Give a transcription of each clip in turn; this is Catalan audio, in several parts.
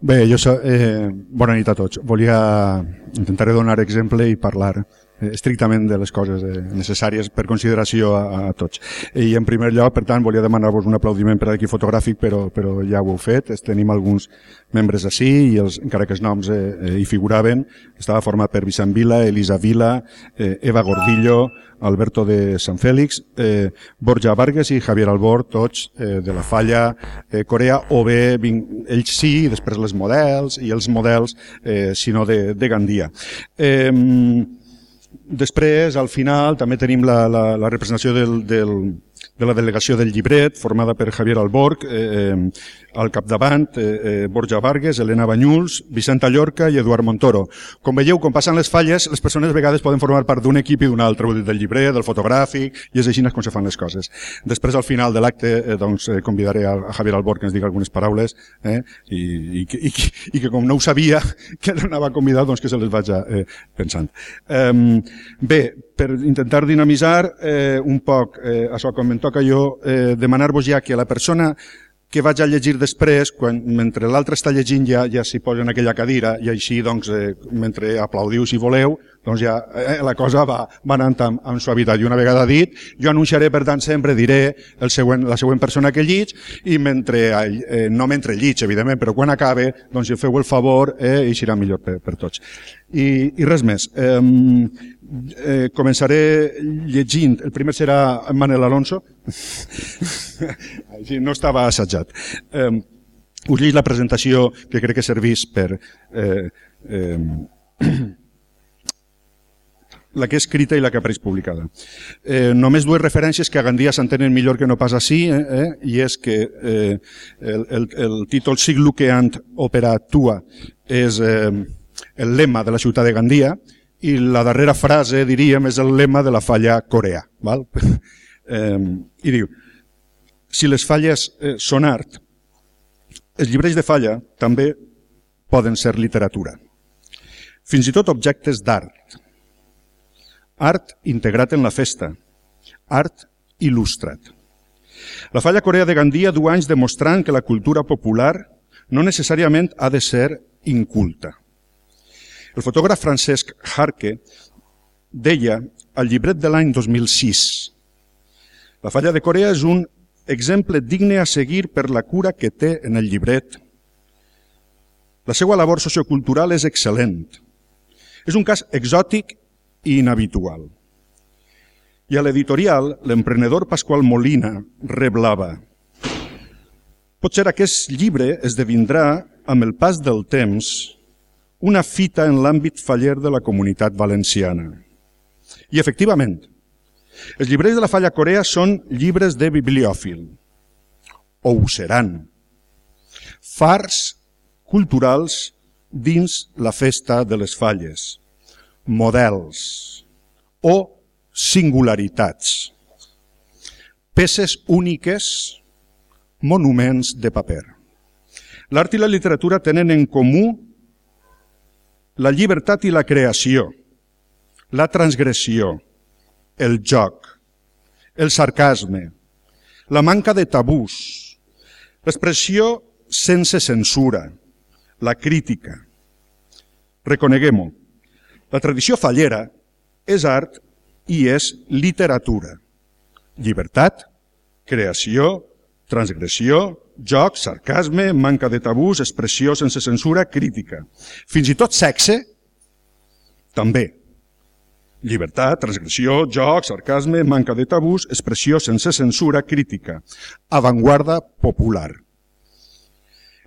Bé, jo eh, bona nit a tots. Volia intentar donar exemple i parlar estrictament de les coses eh, necessàries per consideració a, a tots. I en primer lloc, per tant, volia demanar-vos un aplaudiment per l'equip fotogràfic, però, però ja ho heu fet. Tenim alguns membres així i els, encara que els noms eh, eh, hi figuraven, estava format per Vicent Vila, Elisa Vila, eh, Eva Gordillo, Alberto de Sant Fèlix, eh, Borja Vargas i Javier Albor, tots eh, de la falla eh, Corea, o bé ells sí, després les models, i els models, eh, sinó de, de Gandia. Eh, després, al final, també tenim la, la, la representació del, del, de la delegació del llibret, formada per Javier Alborg, eh, al capdavant, eh, eh, Borja Vargas, Helena Banyuls, Vicenta Llorca i Eduard Montoro. Com veieu, quan passen les falles, les persones a vegades poden formar part d'un equip i d'un altre, del llibret, del fotogràfic, i és així com se fan les coses. Després, al final de l'acte, eh, doncs, eh, convidaré a, Javier Alborg que ens digui algunes paraules, eh, i, i, i, i, i que com no ho sabia que l'anava a convidar, doncs que se les vaig eh, pensant. Eh, bé, per intentar dinamitzar eh, un poc eh, això com em jo, eh, demanar-vos ja que la persona que vaig a llegir després, quan, mentre l'altre està llegint ja, ja s'hi posa en aquella cadira i així, doncs, eh, mentre aplaudiu si voleu, doncs ja eh, la cosa va, va anant amb, amb suavitat. I una vegada dit, jo anunciaré, per tant, sempre diré el següent, la següent persona que llig i mentre, eh, no mentre llig, evidentment, però quan acabe, doncs si feu el favor, eh, i serà millor per, per tots. I, I res més. Eh, eh, començaré llegint. El primer serà Manel Alonso. no estava assajat. Eh, us llegeix la presentació que crec que servís per... Eh, eh, la que és escrita i la que apareix publicada. Eh, només dues referències que a Gandia s'entenen millor que no pas així, eh, eh, i és que eh, el, el, el títol Sigluqueant Opera Tua és eh, el lema de la ciutat de Gandia, i la darrera frase, diríem, és el lema de la falla Corea. Val? eh, I diu, si les falles eh, són art, els llibres de falla també poden ser literatura. Fins i tot objectes d'art. Art integrat en la festa. Art il·lustrat. La falla Corea de Gandia du anys demostrant que la cultura popular no necessàriament ha de ser inculta. El fotògraf Francesc Harke deia al llibret de l'any 2006 La falla de Corea és un exemple digne a seguir per la cura que té en el llibret. La seva labor sociocultural és excel·lent. És un cas exòtic i inhabitual. I a l'editorial, l'emprenedor Pasqual Molina reblava Potser aquest llibre esdevindrà, amb el pas del temps, una fita en l'àmbit faller de la comunitat valenciana. I efectivament, els llibres de la Falla Corea són llibres de bibliòfil, o ho seran, fars culturals dins la festa de les falles, models o singularitats, peces úniques, monuments de paper. L'art i la literatura tenen en comú la llibertat i la creació, la transgressió, el joc, el sarcasme, la manca de tabús, l'expressió sense censura, la crítica. Reconeguem-ho, la tradició fallera és art i és literatura. Llibertat, creació, transgressió, joc, sarcasme, manca de tabús, expressió sense censura, crítica. Fins i tot sexe, també. Llibertat, transgressió, joc, sarcasme, manca de tabús, expressió sense censura, crítica. Avantguarda popular.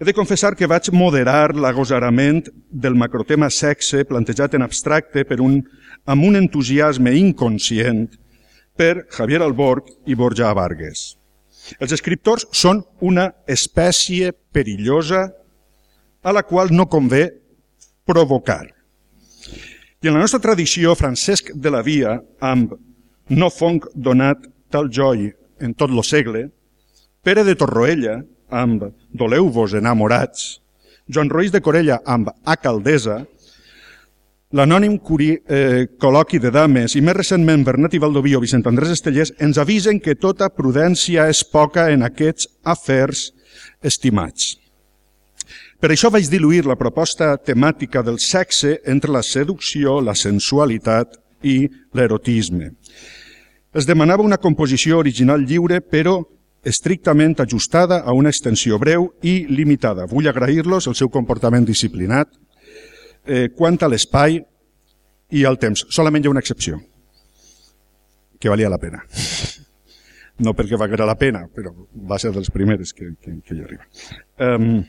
He de confessar que vaig moderar l'agosarament del macrotema sexe plantejat en abstracte per un, amb un entusiasme inconscient per Javier Alborg i Borja Vargas. Els escriptors són una espècie perillosa a la qual no convé provocar. I en la nostra tradició, Francesc de la Via, amb no fonc donat tal joi en tot lo segle, Pere de Torroella, amb Doleu-vos enamorats, Joan Roís de Corella, amb A Caldesa, L'anònim eh, col·loqui de dames i més recentment Bernat i Valdoví o Vicent Andrés Estellers ens avisen que tota prudència és poca en aquests afers estimats. Per això vaig diluir la proposta temàtica del sexe entre la seducció, la sensualitat i l'erotisme. Es demanava una composició original lliure, però estrictament ajustada a una extensió breu i limitada. Vull agrair-los el seu comportament disciplinat eh, quant a l'espai i al temps. Solament hi ha una excepció, que valia la pena. No perquè valguera la pena, però va ser dels primers que, que, que hi arriba. Um,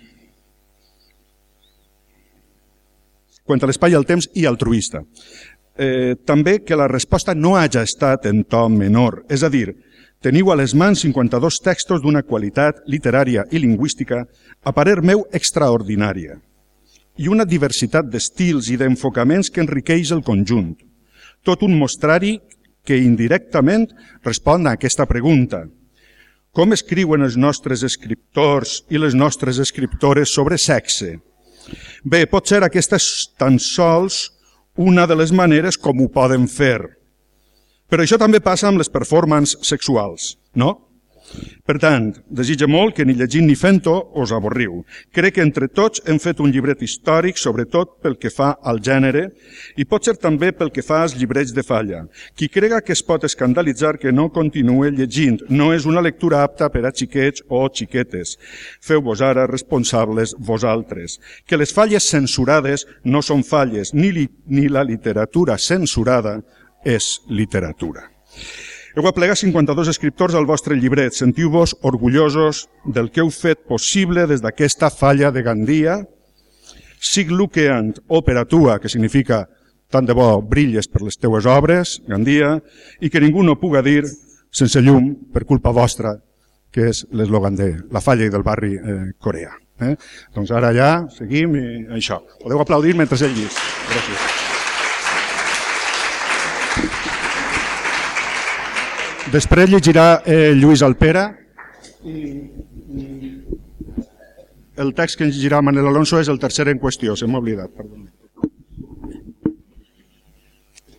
quant a l'espai, al temps i altruista. Eh, també que la resposta no hagi estat en to menor, és a dir, Teniu a les mans 52 textos d'una qualitat literària i lingüística, a parer meu, extraordinària, i una diversitat d'estils i d'enfocaments que enriqueix el conjunt. Tot un mostrari que indirectament respon a aquesta pregunta. Com escriuen els nostres escriptors i les nostres escriptores sobre sexe? Bé, pot ser aquesta tan sols una de les maneres com ho poden fer. Però això també passa amb les performances sexuals, no? Per tant, desitja molt que ni llegint ni fent-ho us avorriu. Crec que entre tots hem fet un llibret històric, sobretot pel que fa al gènere, i pot ser també pel que fa als llibrets de falla. Qui crega que es pot escandalitzar que no continue llegint no és una lectura apta per a xiquets o xiquetes. Feu-vos ara responsables vosaltres. Que les falles censurades no són falles, ni, li, ni la literatura censurada és literatura. Heu aplegat 52 escriptors al vostre llibret. Sentiu-vos orgullosos del que heu fet possible des d'aquesta falla de Gandia. Sig luceant opera tua, que significa tant de bo brilles per les teues obres, Gandia, i que ningú no puga dir sense llum per culpa vostra, que és l'eslògan de la falla i del barri eh, Corea. Eh? Doncs ara ja seguim i això. Podeu aplaudir mentre ell llis. Gràcies. Després llegirà eh, Lluís Alpera i, el text que ens llegirà Manel Alonso és el tercer en qüestió, se m'ha oblidat, perdó.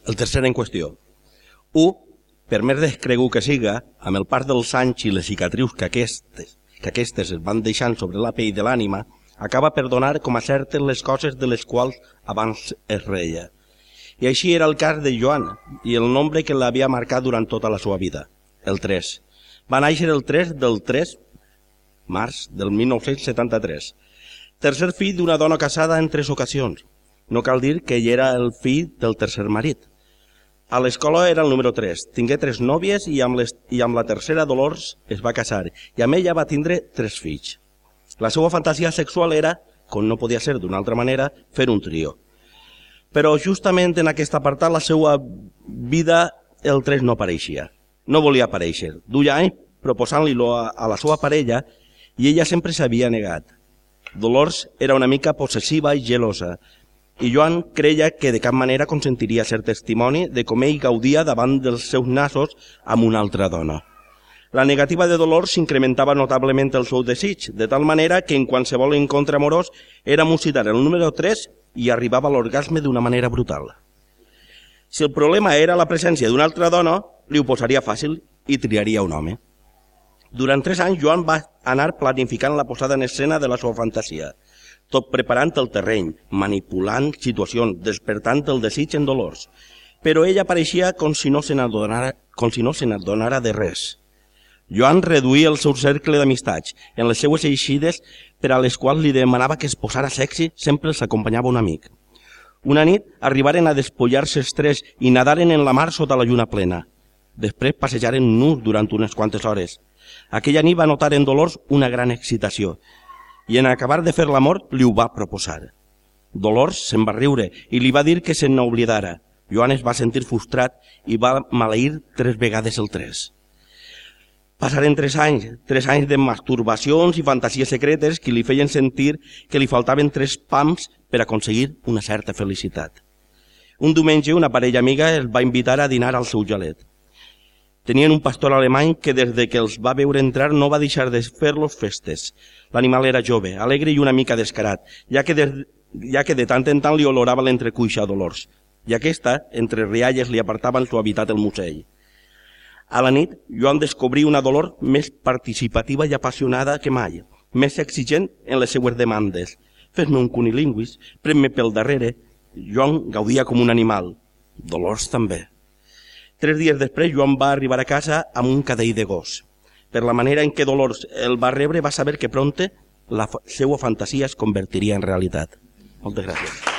El tercer en qüestió. 1. Per més descregut que siga, amb el part dels anys i les cicatrius que aquestes, que aquestes es van deixant sobre la pell de l'ànima, acaba per donar com a certes les coses de les quals abans es reia. I així era el cas de Joan i el nombre que l'havia marcat durant tota la seva vida, el 3. Va néixer el 3 del 3 març del 1973. Tercer fill d'una dona casada en tres ocasions. No cal dir que ell era el fill del tercer marit. A l'escola era el número 3. Tingué tres nòvies i amb, les, i amb la tercera Dolors es va casar i amb ella va tindre tres fills. La seva fantasia sexual era, com no podia ser d'una altra manera, fer un trio. Però justament en aquest apartat la seva vida el 3 no apareixia. No volia aparèixer. Duia anys proposant-li-lo a, a la seva parella i ella sempre s'havia negat. Dolors era una mica possessiva i gelosa i Joan creia que de cap manera consentiria ser testimoni de com ell gaudia davant dels seus nassos amb una altra dona. La negativa de Dolors s'incrementava notablement el seu desig, de tal manera que en qualsevol encontre amorós era musitar el número 3 i arribava a l'orgasme d'una manera brutal. Si el problema era la presència d'una altra dona, li ho posaria fàcil i triaria un home. Durant tres anys, Joan va anar planificant la posada en escena de la seva fantasia, tot preparant el terreny, manipulant situacions, despertant el desig en dolors. Però ella apareixia com si no se n'adonara no de res. Joan reduïa el seu cercle d'amistats. En les seues eixides per a les quals li demanava que es posara sexy, sempre els acompanyava un amic. Una nit arribaren a despullar-se els tres i nadaren en la mar sota la lluna plena. Després passejaren nus durant unes quantes hores. Aquella nit va notar en Dolors una gran excitació i en acabar de fer l'amor li ho va proposar. Dolors se'n va riure i li va dir que se n'oblidara. Joan es va sentir frustrat i va maleir tres vegades el tres. Passaren tres anys, tres anys de masturbacions i fantasies secretes que li feien sentir que li faltaven tres pams per aconseguir una certa felicitat. Un diumenge una parella amiga els va invitar a dinar al seu jalet. Tenien un pastor alemany que des de que els va veure entrar no va deixar de fer-los festes. L'animal era jove, alegre i una mica descarat, ja que, de, ja que de tant en tant li olorava l'entrecuixa a Dolors, i aquesta, entre rialles, li apartava en suavitat el musell. A la nit, Joan descobrí una dolor més participativa i apassionada que mai, més exigent en les seues demandes. fes-me un cunilinguis, pren-me pel darrere. Joan gaudia com un animal. Dolors també. Tres dies després, Joan va arribar a casa amb un cadell de gos. Per la manera en què Dolors el va rebre, va saber que pronte la seva fantasia es convertiria en realitat. Moltes gràcies.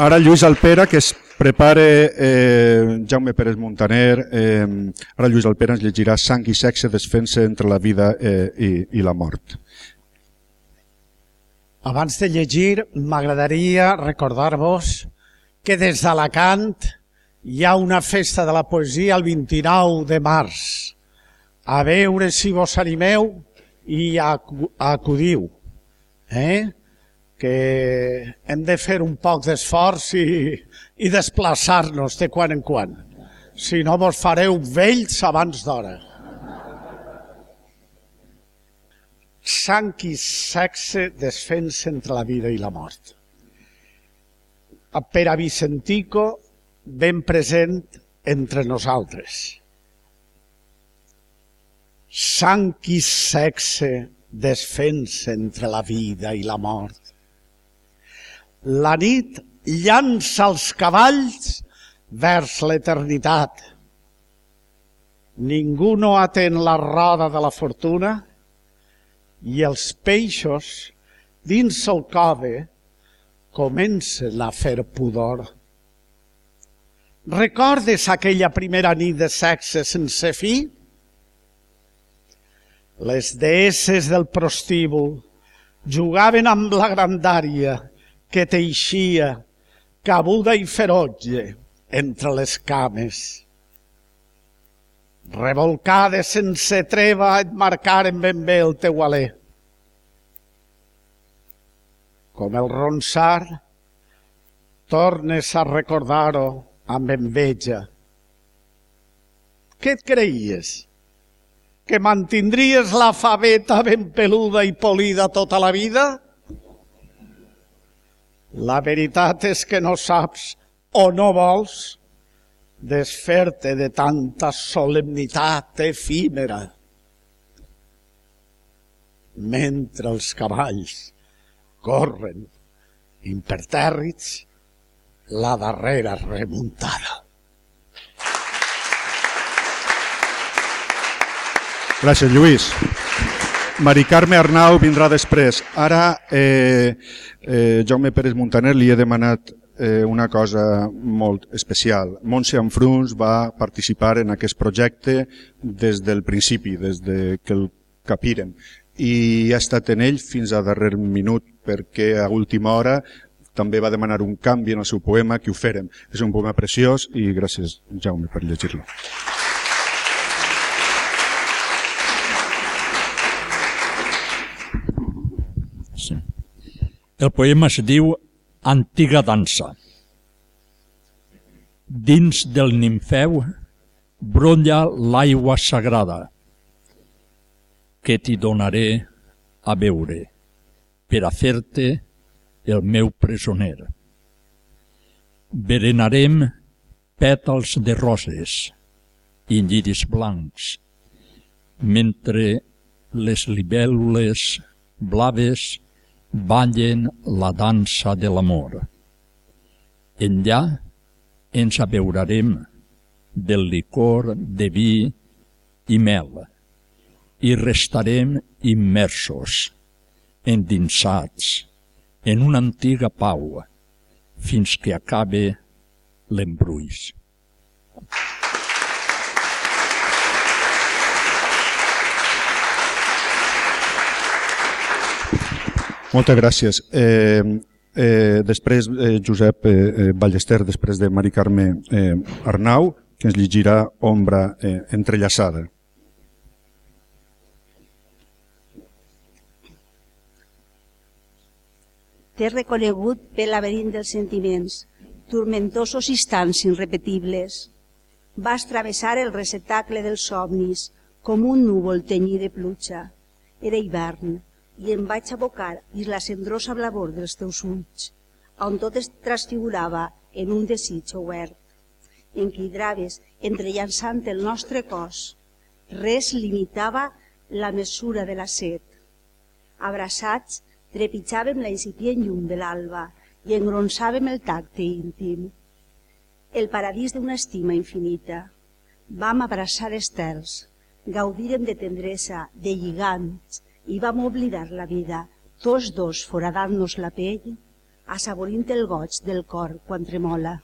Ara Lluís Alpera, que es prepara eh, Jaume Pérez Montaner, eh, ara Lluís Alpera ens llegirà Sang i sexe, defensa entre la vida eh, i, i la mort. Abans de llegir, m'agradaria recordar-vos que des d'Alacant hi ha una festa de la poesia el 29 de març. A veure si vos animeu i acudiu. Eh? Que hem de fer un poc d'esforç i, i desplaçar-nos de quan en quan. Si no, vos fareu vells abans d'hora. Sang i sexe desfensa entre la vida i la mort. Per a Vicentico, ben present entre nosaltres. Sang i sexe desfensa entre la vida i la mort. La nit llança els cavalls vers l'eternitat. Ningú no atén la roda de la fortuna i els peixos dins el cove comencen a fer pudor. Recordes aquella primera nit de sexe sense fi? Les deesses del prostíbul jugaven amb la grandària que teixia, cabuda i ferotge, entre les cames. Revolcades sense treva et marcaren ben bé el teu alè. Com el ronsar, tornes a recordar-ho amb enveja. Què et creies? Que mantindries la faveta ben peluda i polida tota la vida? La veritat és que no saps o no vols desfer-te de tanta solemnitat efímera. Mentre els cavalls corren impertèrrits la darrera remuntada. Gràcies, Lluís. Mari Carme Arnau vindrà després. Ara, eh, eh, Jaume Pérez Montaner li he demanat eh, una cosa molt especial. Montse Anfruns va participar en aquest projecte des del principi, des de que el capirem i ha estat en ell fins a darrer minut perquè a última hora també va demanar un canvi en el seu poema que ho fèrem. És un poema preciós i gràcies, Jaume, per llegir-lo. El poema es diu Antiga dansa. Dins del nimfeu brolla l'aigua sagrada que t'hi donaré a beure per a fer-te el meu presoner. Berenarem pètals de roses i lliris blancs, mentre les libèl·lules blaves ballen la dansa de l'amor. Enllà ens abeurarem del licor de vi i mel i restarem immersos, endinsats en una antiga pau fins que acabe l'embruix. Moltes gràcies. Eh, eh, després, eh, Josep eh, eh, Ballester, després de Mari Carme eh, Arnau, que ens llegirà Ombra eh, entrellaçada. T'he reconegut pel laberint dels sentiments, turmentosos instants irrepetibles. Vas travessar el receptacle dels somnis, com un núvol tenyí de pluja. Era hivern, i em vaig abocar dins la cendrosa blavor dels teus ulls, on tot es transfigurava en un desig obert, en què hidraves entrellançant el nostre cos. Res limitava la mesura de la set. Abraçats, trepitjàvem la incipient llum de l'alba i engronsàvem el tacte íntim. El paradís d'una estima infinita. Vam abraçar estels, gaudirem de tendresa, de lligants, i vam oblidar la vida, tots dos foradant-nos la pell, assaborint el goig del cor quan tremola.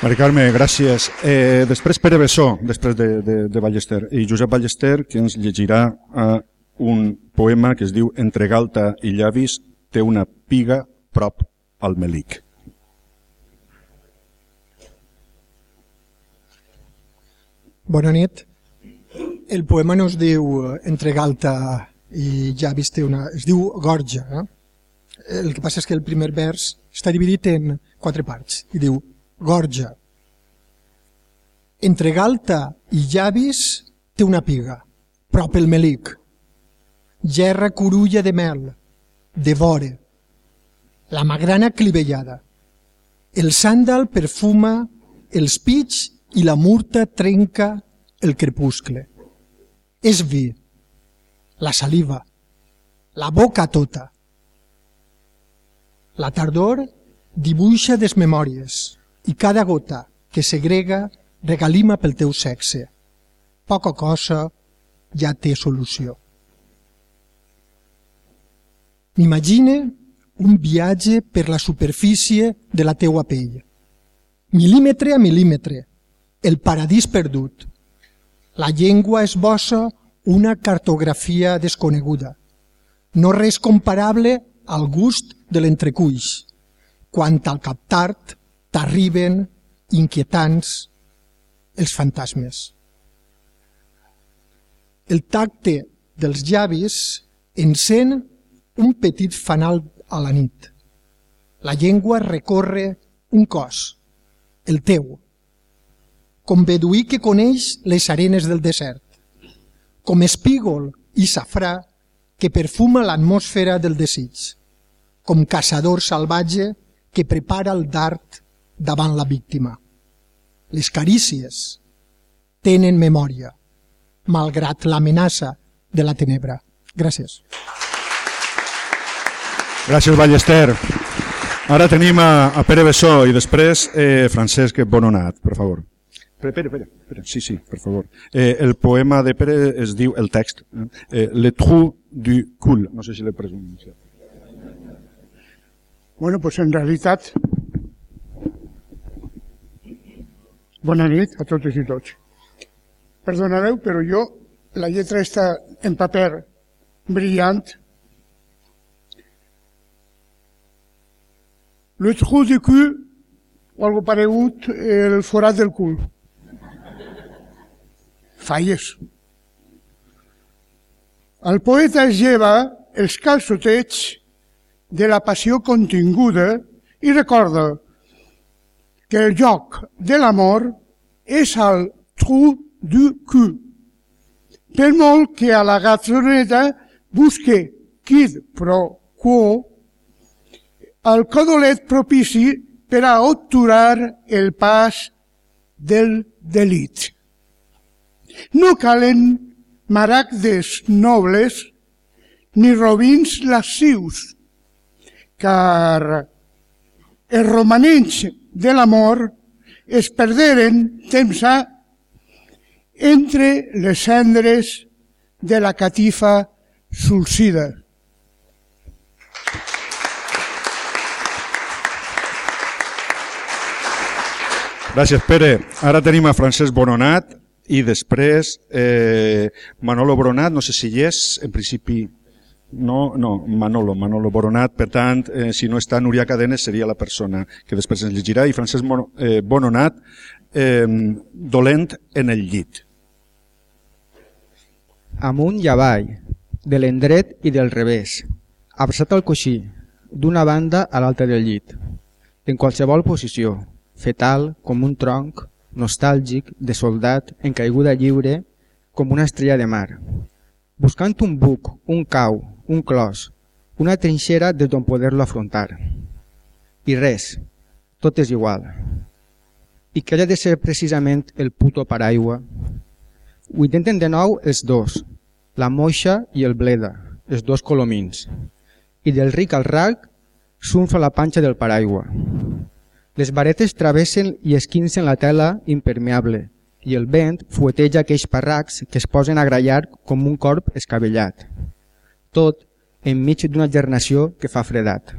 Mari Carme, gràcies. Eh, després Pere Bessó, després de, de, de Ballester, i Josep Ballester, que ens llegirà eh, un poema que es diu Entre galta i llavis té una piga prop al melic. Bona nit. El poema no es diu eh, Entre galta i llavis té una... es diu Gorja. Eh? El que passa és que el primer vers està dividit en quatre parts i diu gorja. Entre galta i llavis té una piga, prop el melic. Gerra curulla de mel, de vore. La magrana clivellada. El sàndal perfuma els pits i la murta trenca el crepuscle. És vi, la saliva, la boca tota. La tardor dibuixa desmemòries, i cada gota que segrega regalima pel teu sexe. Poca cosa ja té solució. M'imagine un viatge per la superfície de la teua pell. Mil·límetre a mil·límetre, el paradís perdut. La llengua esbossa una cartografia desconeguda. No res comparable al gust de l'entrecuix. Quant al captart, t'arriben inquietants els fantasmes. El tacte dels llavis encén un petit fanal a la nit. La llengua recorre un cos, el teu, com beduí que coneix les arenes del desert, com espígol i safrà que perfuma l'atmosfera del desig, com caçador salvatge que prepara el dart davant la víctima. Les carícies tenen memòria, malgrat l'amenaça de la tenebra. Gràcies. Gràcies, Ballester. Ara tenim a, a Pere Bessó i després eh, Francesc Bononat, per favor. Pere, Pere, Pere, sí, sí, per favor. Eh, el poema de Pere es diu, el text, eh, Le trou du cul, no sé si l'he pronunciat. Bueno, pues en realitat Bona nit a totes i tots. Perdonareu, però jo, la lletra està en paper brillant. Le trou de cul, o algo paregut, el forat del cul. Falles. El poeta es lleva els calçotets de la passió continguda i recorda que el joc de l'amor és el trou du cul. Per molt que a la gatroneta busque quid pro quo, el codolet propici per a obturar el pas del delit. No calen maragdes nobles ni robins lascius, car els romanents de l'amor es perderen temps a entre les cendres de la catifa sulcida. Gràcies, Pere. Ara tenim a Francesc Bononat i després eh, Manolo Bononat, no sé si hi és, en principi no, no, Manolo, Manolo Boronat, per tant, eh, si no està Núria Cadenes seria la persona que després ens llegirà, i Francesc Mon eh, Bononat, eh, dolent en el llit. Amunt i avall, de l'endret i del revés, abraçat al coixí, d'una banda a l'altra del llit, en qualsevol posició, fetal com un tronc, nostàlgic, de soldat, en caiguda lliure, com una estrella de mar, buscant un buc, un cau, un clos, una trinxera des d'on poder-lo afrontar. I res, tot és igual. i que ha de ser precisament el puto paraigua. Ho intenten de nou els dos, la moixa i el bleda, els dos colomins. I del ric al rac s'unfa la panxa del paraigua. Les varetes travessen i esquincen la tela impermeable i el vent fueteja aquells parracs que es posen a grallar com un corp escabellat. Tot enmig d'una gernació que fa fredat.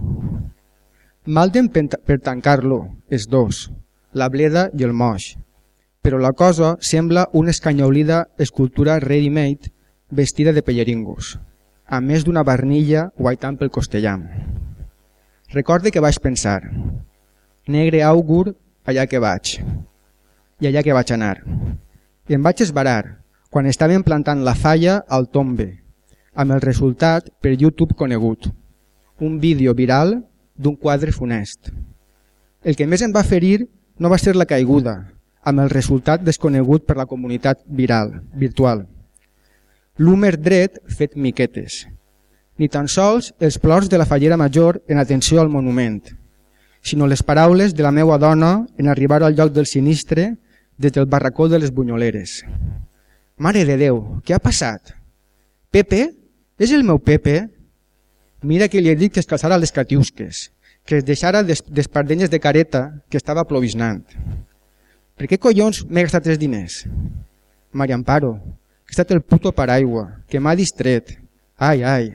Malden per tancar-lo, els dos, la bleda i el moix, però la cosa sembla una escanyolida escultura ready-made vestida de pelleringos, a més d'una barnilla guaitant pel costellam. Recorde que vaig pensar, negre àugur allà que vaig, i allà que vaig anar. I em vaig esbarar quan estaven plantant la falla al tombe, amb el resultat per YouTube conegut, un vídeo viral d'un quadre funest. El que més em va ferir no va ser la caiguda, amb el resultat desconegut per la comunitat viral, virtual. L'húmer dret fet miquetes, ni tan sols els plors de la fallera major en atenció al monument, sinó les paraules de la meua dona en arribar al lloc del sinistre des del barracó de les bunyoleres. Mare de Déu, què ha passat? Pepe? És el meu Pepe? Mira que li he dit que es calçara les catiusques, que es deixara des, despardenyes de careta que estava plovisnant. Per què collons m'he gastat els diners? Maria Amparo, que ha estat el puto paraigua, que m'ha distret. Ai, ai.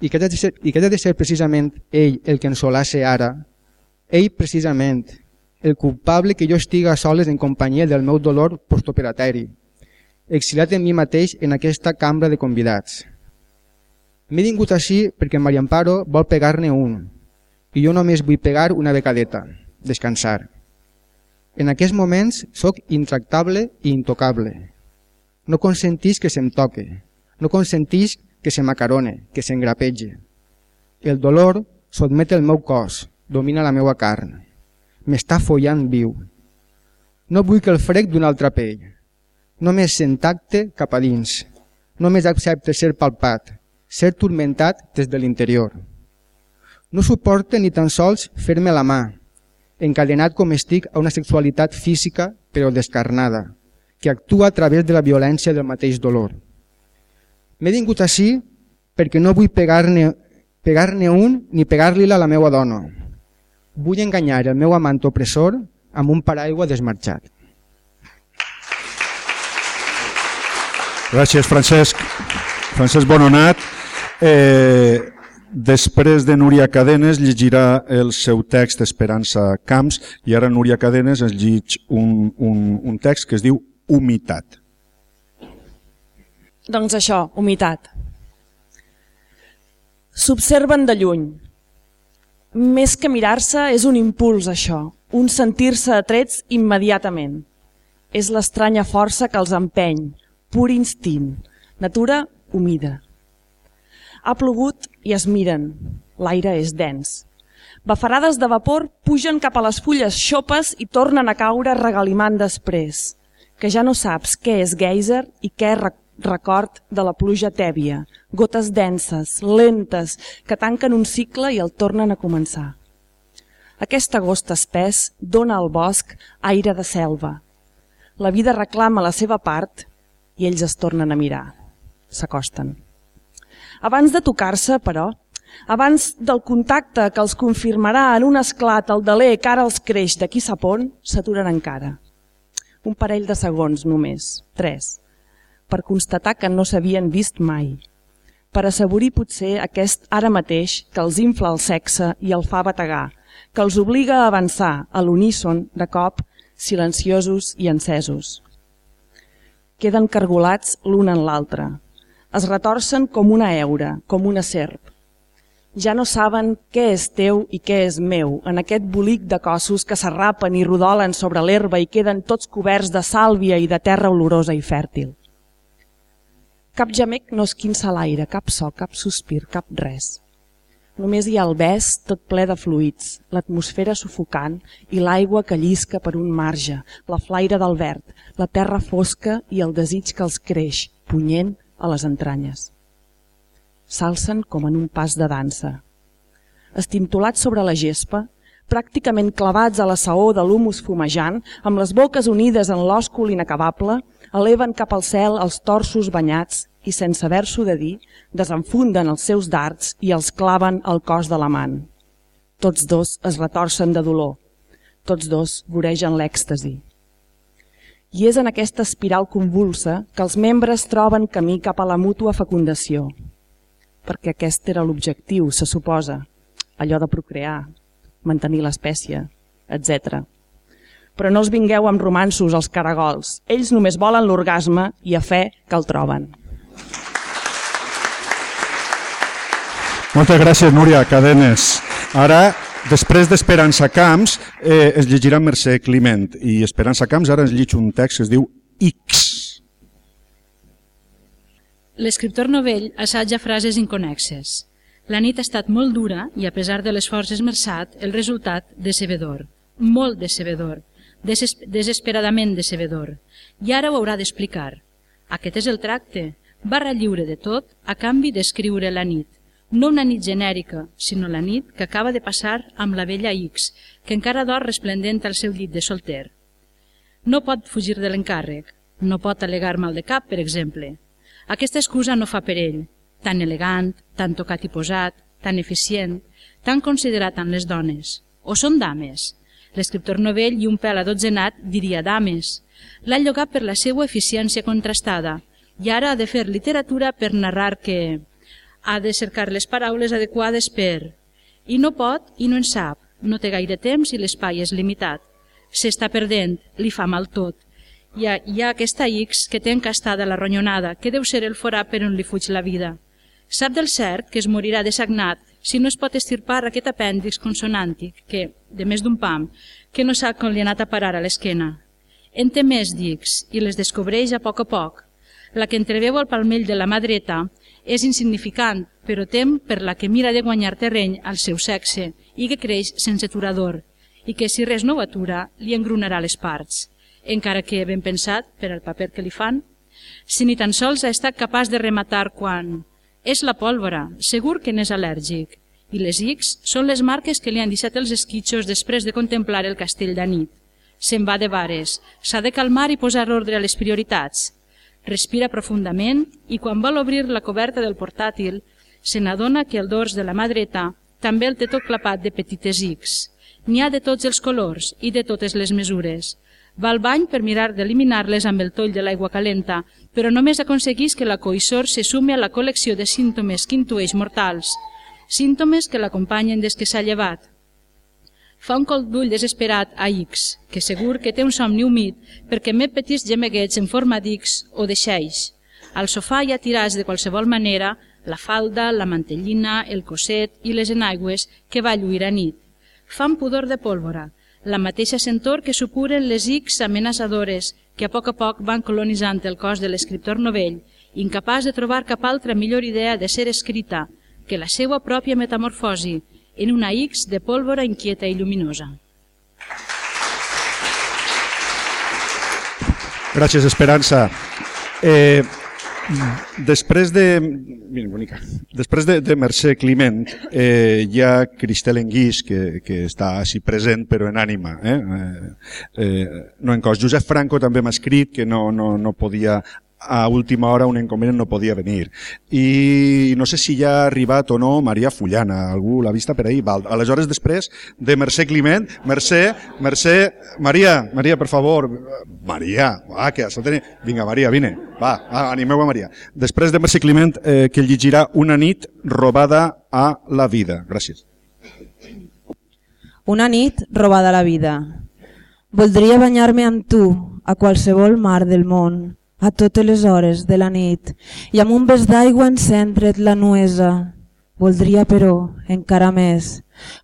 I que, ha de ser, I que ha de ser precisament ell el que ens solasse ara, ell precisament, el culpable que jo estiga soles en companyia del meu dolor postoperatori, exiliat en mi mateix en aquesta cambra de convidats. M'he vingut així perquè Maria Amparo vol pegar-ne un i jo només vull pegar una becadeta, descansar. En aquests moments sóc intractable i intocable. No consentís que se'm toque, no consentís que se m'acarone, que s'engrapege. El dolor sotmet el meu cos, domina la meva carn. M'està follant viu. No vull que el frec d'una altra pell. Només sent tacte cap a dins. Només accepte ser palpat, ser turmentat des de l'interior. No suporte ni tan sols fer-me la mà, encadenat com estic a una sexualitat física però descarnada, que actua a través de la violència del mateix dolor. M'he vingut així perquè no vull pegar-ne pegar, -ne, un ni pegar-li-la a la meva dona. Vull enganyar el meu amant opressor amb un paraigua desmarxat. Gràcies, Francesc. Francesc Bononat. Eh, després de Núria Cadenes llegirà el seu text Esperança Camps i ara Núria Cadenes ens llig un, un, un text que es diu Humitat. Doncs això, humitat. S'observen de lluny. Més que mirar-se és un impuls això, un sentir-se atrets immediatament. És l'estranya força que els empeny, pur instint, natura humida. Ha plogut i es miren. L'aire és dens. Bafarades de vapor pugen cap a les fulles xopes i tornen a caure regalimant després, que ja no saps què és geyser i què record de la pluja tèbia, gotes denses, lentes, que tanquen un cicle i el tornen a començar. Aquest agost espès dona al bosc aire de selva. La vida reclama la seva part i ells es tornen a mirar. S'acosten. Abans de tocar-se, però, abans del contacte que els confirmarà en un esclat el deler que ara els creix d'aquí sap on, s'aturen encara. Un parell de segons només, tres, per constatar que no s'havien vist mai, per assaborir potser aquest ara mateix que els infla el sexe i el fa bategar, que els obliga a avançar a l'uníson, de cop, silenciosos i encesos. Queden cargolats l'un en l'altre, es retorcen com una eura, com una serp. Ja no saben què és teu i què és meu, en aquest bolic de cossos que s'arrapen i rodolen sobre l'herba i queden tots coberts de sàlvia i de terra olorosa i fèrtil. Cap gemec no esquinça l'aire, cap so, cap sospir, cap res. Només hi ha el bes tot ple de fluids, l'atmosfera sufocant i l'aigua que llisca per un marge, la flaire del verd, la terra fosca i el desig que els creix, punyent a les entranyes. S'alcen com en un pas de dansa. Estintolats sobre la gespa, pràcticament clavats a la saó de l'humus fumejant, amb les boques unides en l'òscul inacabable, eleven cap al cel els torsos banyats i, sense haver-s'ho de dir, desenfunden els seus dards i els claven al cos de l'amant. Tots dos es retorcen de dolor. Tots dos voregen l'èxtasi. I és en aquesta espiral convulsa que els membres troben camí cap a la mútua fecundació. Perquè aquest era l'objectiu, se suposa, allò de procrear, mantenir l'espècie, etc. Però no els vingueu amb romansos als caragols. Ells només volen l'orgasme i a fe que el troben. Moltes gràcies, Núria Cadenes. Ara, després d'Esperança Camps, eh, es llegirà Mercè Climent. I Esperança Camps ara ens llig un text que es diu X. L'escriptor novell assaja frases inconexes. La nit ha estat molt dura i, a pesar de l'esforç esmerçat, el resultat decebedor. Molt decebedor. Deses desesperadament decebedor. I ara ho haurà d'explicar. Aquest és el tracte. Barra lliure de tot a canvi d'escriure la nit. No una nit genèrica, sinó la nit que acaba de passar amb la vella X, que encara dor resplendent al seu llit de solter. No pot fugir de l'encàrrec. No pot alegar mal de cap, per exemple. Aquesta excusa no fa per ell, tan elegant, tan tocat i posat, tan eficient, tan considerat en les dones. O són dames? L'escriptor novell i un pèl adotzenat diria dames. L'ha llogat per la seva eficiència contrastada i ara ha de fer literatura per narrar que ha de cercar les paraules adequades per i no pot i no en sap, no té gaire temps i l'espai és limitat. S'està perdent, li fa mal tot hi ha, hi ha aquesta X que té encastada la ronyonada, que deu ser el forà per on li fuig la vida. Sap del cert que es morirà de sagnat si no es pot estirpar aquest apèndix consonàntic que, de més d'un pam, que no sap com li ha anat a parar a l'esquena. En té més dics i les descobreix a poc a poc. La que entreveu al palmell de la mà dreta és insignificant, però tem per la que mira de guanyar terreny al seu sexe i que creix sense aturador, i que si res no ho atura li engrunarà les parts encara que ben pensat per al paper que li fan, si ni tan sols ha estat capaç de rematar quan és la pólvora, segur que n'és al·lèrgic, i les X són les marques que li han deixat els esquitxos després de contemplar el castell de nit. Se'n va de vares, s'ha de calmar i posar ordre a les prioritats. Respira profundament i quan vol obrir la coberta del portàtil, se n'adona que el dors de la mà dreta també el té tot clapat de petites X. N'hi ha de tots els colors i de totes les mesures. Va al bany per mirar d'eliminar-les amb el toll de l'aigua calenta, però només aconseguís que la coïssor se sume a la col·lecció de símptomes que intueix mortals, símptomes que l'acompanyen des que s'ha llevat. Fa un col d'ull desesperat a X, que segur que té un somni humit perquè met petits gemeguets en forma d'X o de xeix. Al sofà hi ha tirats de qualsevol manera la falda, la mantellina, el coset i les enaigües que va lluir a nit. Fan pudor de pólvora, la mateixa sentor que supuren les X amenaçadores que a poc a poc van colonitzant el cos de l'escriptor novell, incapaç de trobar cap altra millor idea de ser escrita que la seva pròpia metamorfosi en una X de pólvora inquieta i lluminosa. Gràcies, Esperança. Eh, Després de... Mira, bonica. Després de, de Mercè Climent eh, hi ha Cristel Enguix que, que està així present però en ànima. Eh? Eh, eh, no en cos. Josep Franco també m'ha escrit que no, no, no podia a última hora un inconvenient no podia venir. I no sé si ja ha arribat o no Maria Fullana, algú l'ha vista per ahir. Val. Aleshores, després de Mercè Climent, Mercè, Mercè, Maria, Maria, per favor, Maria, va, que això tenia... Vinga, Maria, vine, va animeu a Maria. Després de Mercè Climent, eh, que llegirà Una nit robada a la vida. Gràcies. Una nit robada a la vida. Voldria banyar-me amb tu a qualsevol mar del món, a totes les hores de la nit i amb un bes d'aigua encendre't la nuesa. Voldria, però, encara més,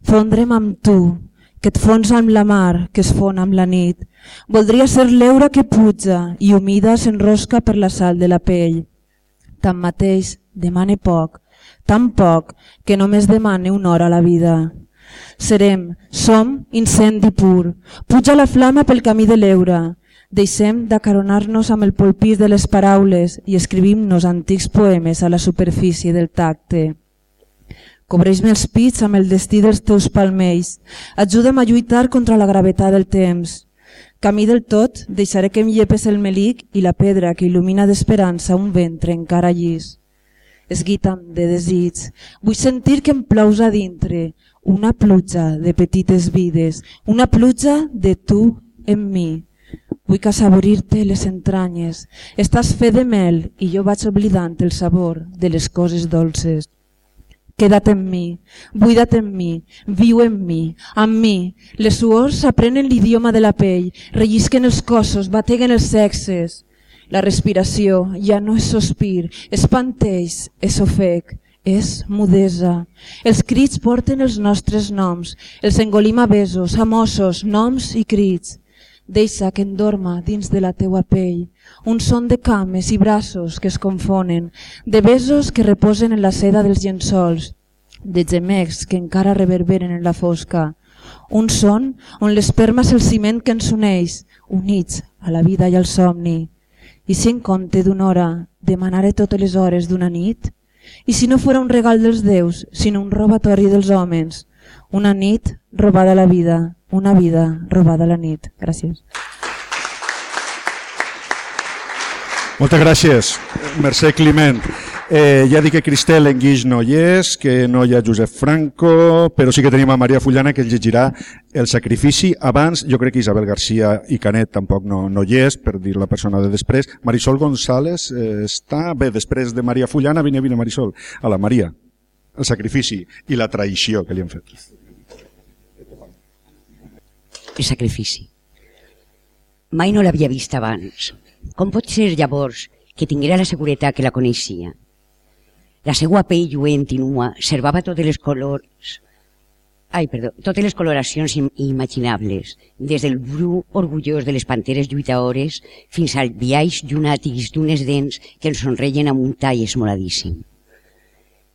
fondre'm amb tu, que et fons amb la mar, que es fon amb la nit. Voldria ser l'eura que puja i humida s'enrosca per la sal de la pell. Tanmateix, demane poc, tan poc que només demane una hora a la vida. Serem, som, incendi pur. Puja la flama pel camí de l'eura, Deixem d'acaronar-nos amb el polpís de les paraules i escrivim-nos antics poemes a la superfície del tacte. Cobreix-me els pits amb el destí dels teus palmells. Ajuda'm a lluitar contra la gravetat del temps. Camí del tot, deixaré que em llepes el melic i la pedra que il·lumina d'esperança un ventre encara llis. Esguita'm de desig. Vull sentir que em plous a dintre, una pluja de petites vides, una pluja de tu en mi. Vull que assaborir-te les entranyes. Estàs fet de mel i jo vaig oblidant el sabor de les coses dolces. Queda't en mi, buida't en mi, viu en mi, amb mi. Les suors aprenen l'idioma de la pell, rellisquen els cossos, bateguen els sexes. La respiració ja no és sospir, és panteix, és ofec, és mudesa. Els crits porten els nostres noms, els engolim a besos, a mossos, noms i crits. Deixa que endorma dins de la teua pell un son de cames i braços que es confonen, de besos que reposen en la seda dels llençols, de gemecs que encara reverberen en la fosca, un son on l'esperma és el ciment que ens uneix, units a la vida i al somni. I si en compte d'una hora demanaré totes les hores d'una nit? I si no fora un regal dels déus, sinó un robatori dels homes? Una nit robada a la vida, una vida robada a la nit. Gràcies. Moltes gràcies, Mercè Climent. Eh, ja dic que Cristel en guix no hi és, que no hi ha Josep Franco, però sí que tenim a Maria Fullana que llegirà el sacrifici. Abans, jo crec que Isabel Garcia i Canet tampoc no, no hi és, per dir la persona de després. Marisol González eh, està... Bé, després de Maria Fullana, vine, vine Marisol. A la Maria. El sacrifici i la traïció que li han fet. El sacrifici. Mai no l'havia vist abans. Com pot ser llavors que tinguera la seguretat que la coneixia? La seua pell lluent i nua servava totes les colors ai, perdó, totes les coloracions imaginables, des del bru orgullós de les panteres lluitadores fins al viaix llunàtics d'unes dents que ens sonreien amb un tall esmoladíssim.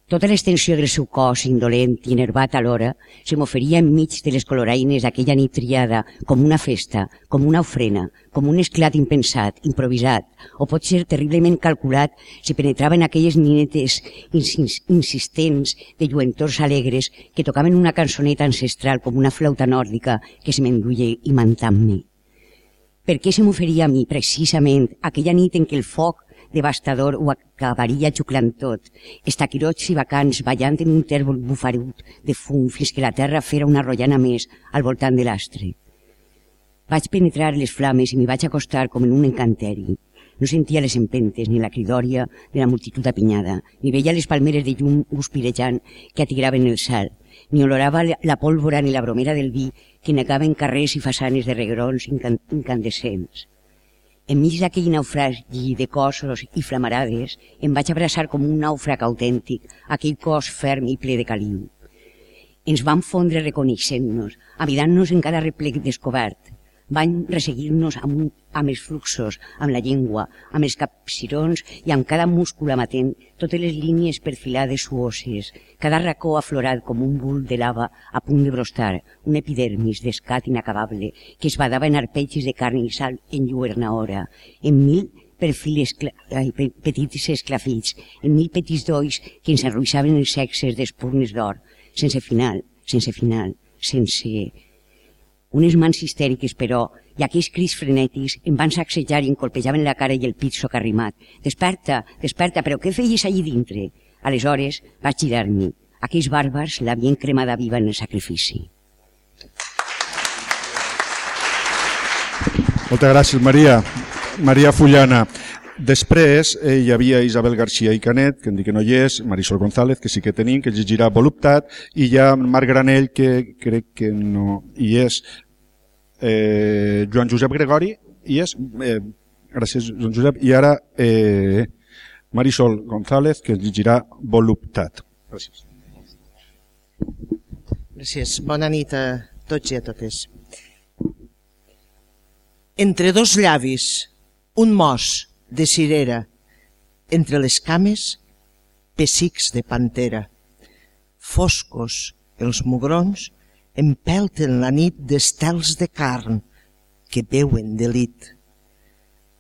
Tota l'extensió del seu cos, indolent i enervat alhora, se m'oferia enmig de les coloraïnes d'aquella nit triada com una festa, com una ofrena, com un esclat impensat, improvisat, o pot ser terriblement calculat si penetrava en aquelles ninetes insistents de lluentors alegres que tocaven una cançoneta ancestral com una flauta nòrdica que se m'enduia imantant-me. Per què se m'oferia a mi, precisament, aquella nit en què el foc devastador ho acabaria xuclant tot. Estaquirots i vacants ballant en un tèrbol bufarut de fum fins que la terra fera una rotllana més al voltant de l'astre. Vaig penetrar les flames i m'hi vaig acostar com en un encanteri. No sentia les empentes ni la cridòria de la multitud apinyada, ni veia les palmeres de llum guspirejant que atigraven el cel, ni olorava la pólvora ni la bromera del vi que negaven carrers i façanes de regrons incandescents. Enmig d'aquell naufragi de cossos i flamarades, em vaig abraçar com un nàufrag autèntic, aquell cos ferm i ple de caliu. Ens vam fondre reconeixent-nos, avidant-nos en cada replec descobert. Van resseguir-nos amb, amb els fluxos, amb la llengua, amb els capcirons i amb cada múscul amatent totes les línies perfilades suoses, cada racó aflorat com un bull de lava a punt de brostar, un epidermis d'escat inacabable que es badava en arpegis de carn i sal en lluerna hora, en mil perfils petits esclafits, en mil petits dolls que ens enruixaven els sexes d'espurnes d'or, sense final, sense final, sense unes mans histèriques, però, i aquells crits frenètics em van sacsejar i em colpejaven la cara i el pit socarrimat. Desperta, desperta, però què feies allí dintre? Aleshores vaig girar-m'hi. Aquells bàrbars l'havien cremada viva en el sacrifici. Moltes gràcies, Maria. Maria Fullana. Després eh, hi havia Isabel Garcia i Canet, que em dic que no hi és, Marisol González, que sí que tenim, que llegirà Voluptat, i hi ha Marc Granell, que crec que no hi és, eh, Joan Josep Gregori, hi és, eh, gràcies Joan Josep, i ara eh, Marisol González, que llegirà Voluptat. Gràcies. Gràcies. Bona nit a tots i a totes. Entre dos llavis, un mos, de cirera, entre les cames, pessics de pantera. Foscos els mugrons empelten la nit d'estels de carn que veuen delit.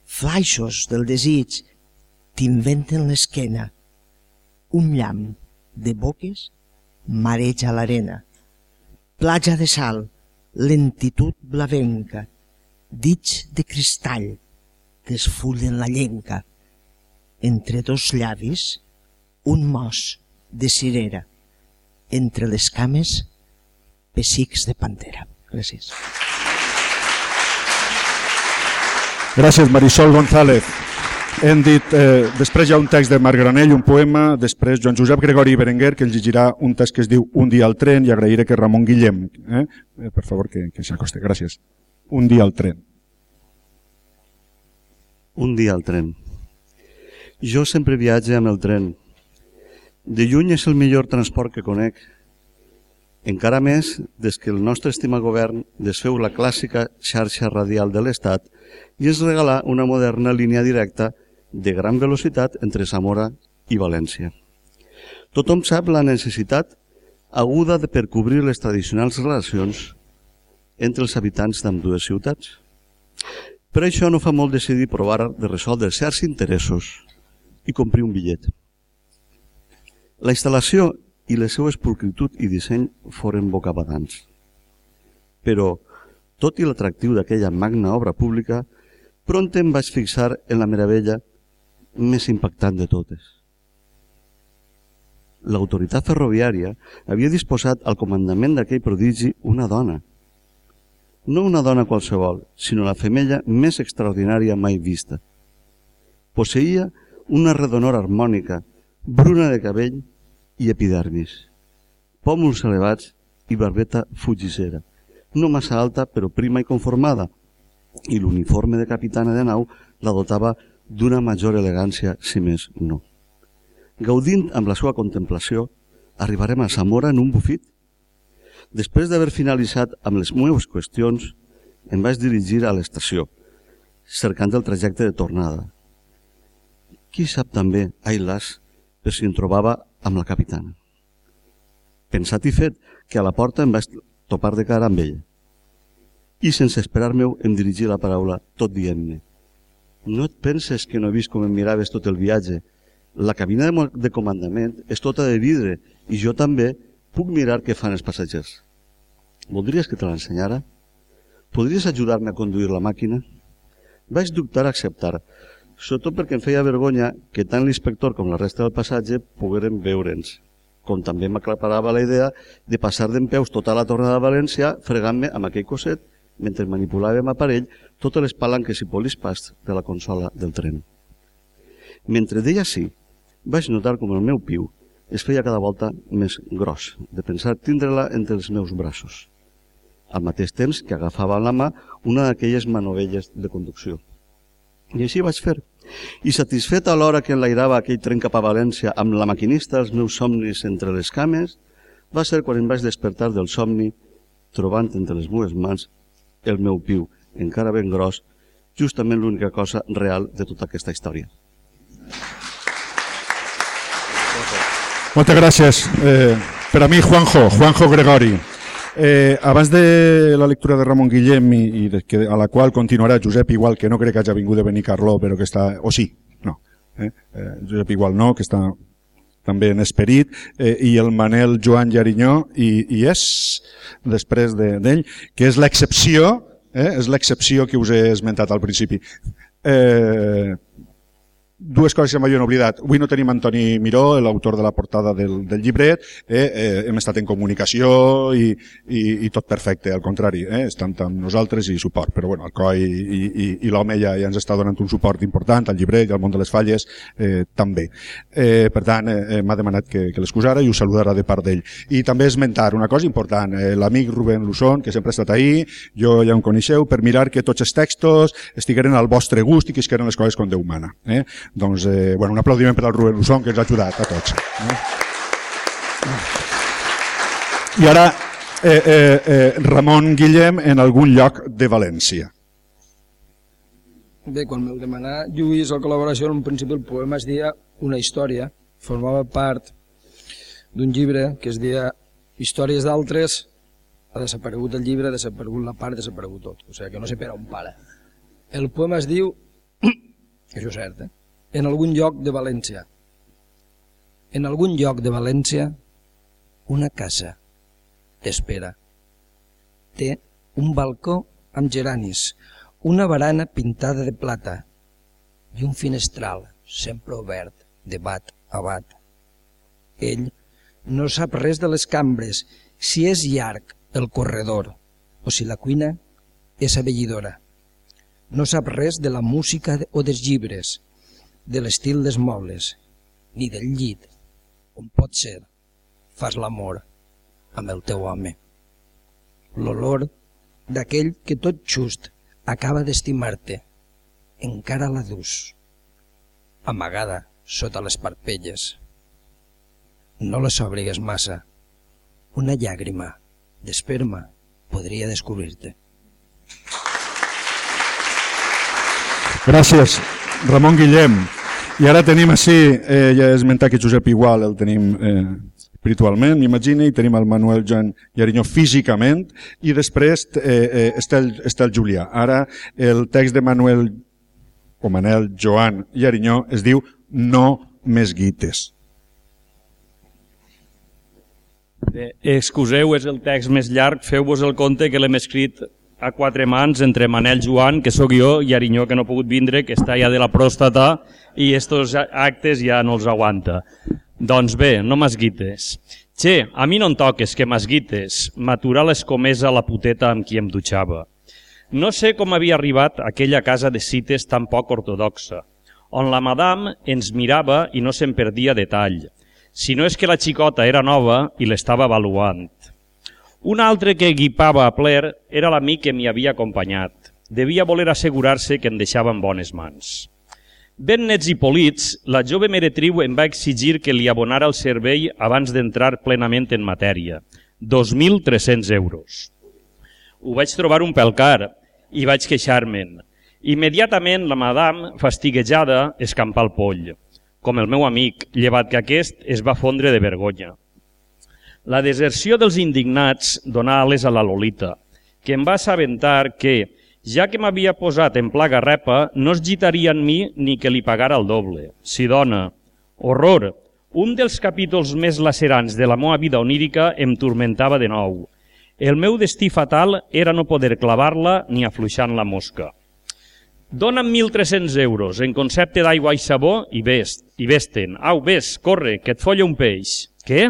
Flaixos del desig t'inventen l'esquena, un llamp de boques mareja l'arena. Platja de sal, lentitud blavenca, dits de cristall, desfullen la llenca. Entre dos llavis, un mos de cirera. Entre les cames, pessics de pantera. Gràcies. Gràcies, Marisol González. Hem dit, eh, després hi ha un text de Marc Granell, un poema, després Joan Josep Gregori Berenguer, que ens llegirà un text que es diu Un dia al tren, i agrairé que Ramon Guillem, eh, eh per favor, que, que s'acosti. Gràcies. Un dia al tren. Un dia al tren. Jo sempre viatge amb el tren. De lluny és el millor transport que conec. Encara més des que el nostre estimat govern desfeu la clàssica xarxa radial de l'Estat i es regalà una moderna línia directa de gran velocitat entre Zamora i València. Tothom sap la necessitat aguda de per cobrir les tradicionals relacions entre els habitants d'ambdues ciutats. Per això no fa molt decidir provar de resoldre certs interessos i comprir un bitllet. La instal·lació i les seues pulcritud i disseny foren bocabadants. Però, tot i l'atractiu d'aquella magna obra pública, pront em vaig fixar en la meravella més impactant de totes. L'autoritat ferroviària havia disposat al comandament d'aquell prodigi una dona. No una dona qualsevol, sinó la femella més extraordinària mai vista. Posseïa una redonor harmònica, bruna de cabell i epidermis, pòmuls elevats i barbeta fugissera, no massa alta però prima i conformada, i l'uniforme de capitana de nau la dotava d'una major elegància, si més no. Gaudint amb la seva contemplació, arribarem a Zamora en un bufit. Després d'haver finalitzat amb les meves qüestions, em vaig dirigir a l'estació, cercant el trajecte de tornada. Qui sap també, ai las, per si em trobava amb la capitana. Pensat i fet que a la porta em vaig topar de cara amb ella i sense esperar-me em dirigí la paraula tot dient-me no et penses que no he vist com em miraves tot el viatge? La cabina de comandament és tota de vidre i jo també puc mirar què fan els passatgers. Voldries que te l'ensenyara? Podries ajudar-me a conduir la màquina? Vaig dubtar a acceptar, sobretot perquè em feia vergonya que tant l'inspector com la resta del passatge pogueren veure'ns, com també m'aclaparava la idea de passar d'en peus tota la tornada a València fregant-me amb aquell coset mentre manipulàvem aparell totes les palanques i polispas de la consola del tren. Mentre deia sí, vaig notar com el meu piu es feia cada volta més gros, de pensar tindre-la entre els meus braços, al mateix temps que agafava la mà una d'aquelles manovelles de conducció. I així vaig fer. I satisfet a l'hora que enlairava aquell tren cap a València amb la maquinista els meus somnis entre les cames, va ser quan em vaig despertar del somni, trobant entre les meves mans el meu piu, encara ben gros, justament l'única cosa real de tota aquesta història. Moltes gràcies. Eh, per a mi, Juanjo, Juanjo Gregori. Eh, abans de la lectura de Ramon Guillem i, i de, que, a la qual continuarà Josep Igual, que no crec que hagi vingut de venir Carló, però que està... O sí, no. Eh? Eh, Josep Igual no, que està també en esperit, eh, i el Manel Joan Llarinyó, i, i és, després d'ell, de, que és l'excepció, eh, és l'excepció que us he esmentat al principi. Eh, dues coses que m'havien oblidat. Avui no tenim Antoni Miró, l'autor de la portada del, del llibret, eh, eh, hem estat en comunicació i, i, i tot perfecte, al contrari, eh, estan amb nosaltres i suport, però bueno, el COI i, i, i l'home ja, ja ens està donant un suport important al llibret i al món de les falles eh, també. Eh, per tant, eh, m'ha demanat que, que l'excusara i us saludarà de part d'ell. I també esmentar una cosa important, eh, l'amic Rubén Lusson, que sempre ha estat ahí, jo ja em coneixeu, per mirar que tots els textos estigueren al vostre gust i que es les coses com Déu mana. Eh? Doncs, eh, bueno, un aplaudiment per al Rubén Lusson, que ens ha ajudat a tots. Eh? I ara, eh, eh, eh, Ramon Guillem en algun lloc de València. Bé, quan m'heu demanat, Lluís, la col·laboració, en principi el poema es deia Una història, formava part d'un llibre que es deia Històries d'altres, ha desaparegut el llibre, ha desaparegut la part, ha desaparegut tot. O sigui que no sé per on para. El poema es diu, això és cert, eh? En algun lloc de València. En algun lloc de València, una casa t'espera. Té un balcó amb geranis, una barana pintada de plata i un finestral sempre obert de bat a bat. Ell no sap res de les cambres, si és llarg el corredor o si la cuina és abellidora. No sap res de la música o dels llibres, de l'estil dels mobles, ni del llit, on pot ser fas l'amor amb el teu home. L'olor d'aquell que tot just acaba d'estimar-te, encara la dus, amagada sota les parpelles. No la sobrigues massa. Una llàgrima d'esperma podria descobrir-te. Gràcies, Ramon Guillem. I ara tenim així, eh, ja he esmentat que Josep Igual el tenim eh, espiritualment, m'imagino, i tenim el Manuel Joan Arinyó físicament, i després eh, eh, està, el, està el Julià. Ara el text de Manuel o Manel Joan Arinyó es diu No més guites. Eh, excuseu, és el text més llarg, feu-vos el compte que l'hem escrit a quatre mans entre Manel Joan, que sóc jo, i Arinyó, que no ha pogut vindre, que està ja de la pròstata, i estos actes ja no els aguanta. Doncs bé, no m'esguites. Che, a mi no em toques que m'esguites, m'aturar l'escomesa la puteta amb qui em dutxava. No sé com havia arribat a aquella casa de cites tan poc ortodoxa, on la madame ens mirava i no se'n perdia detall, si no és que la xicota era nova i l'estava avaluant. Un altre que equipava a pler era l'amic que m'hi havia acompanyat. Devia voler assegurar-se que em deixava en bones mans. Ben nets i polits, la jove meretriu em va exigir que li abonara el servei abans d'entrar plenament en matèria. 2.300 euros. Ho vaig trobar un pèl car i vaig queixar-me'n. Immediatament la madame, fastiguejada, escampà el poll, com el meu amic, llevat que aquest es va fondre de vergonya. La deserció dels indignats donà ales a la Lolita, que em va assabentar que, ja que m'havia posat en plaga repa, no es gitaria en mi ni que li pagara el doble. Si dona, horror, un dels capítols més lacerants de la meva vida onírica em turmentava de nou. El meu destí fatal era no poder clavar-la ni afluixant la mosca. Dóna'm 1.300 euros en concepte d'aigua i sabó i vés, i vesten. Au, vés, corre, que et folla un peix. Què?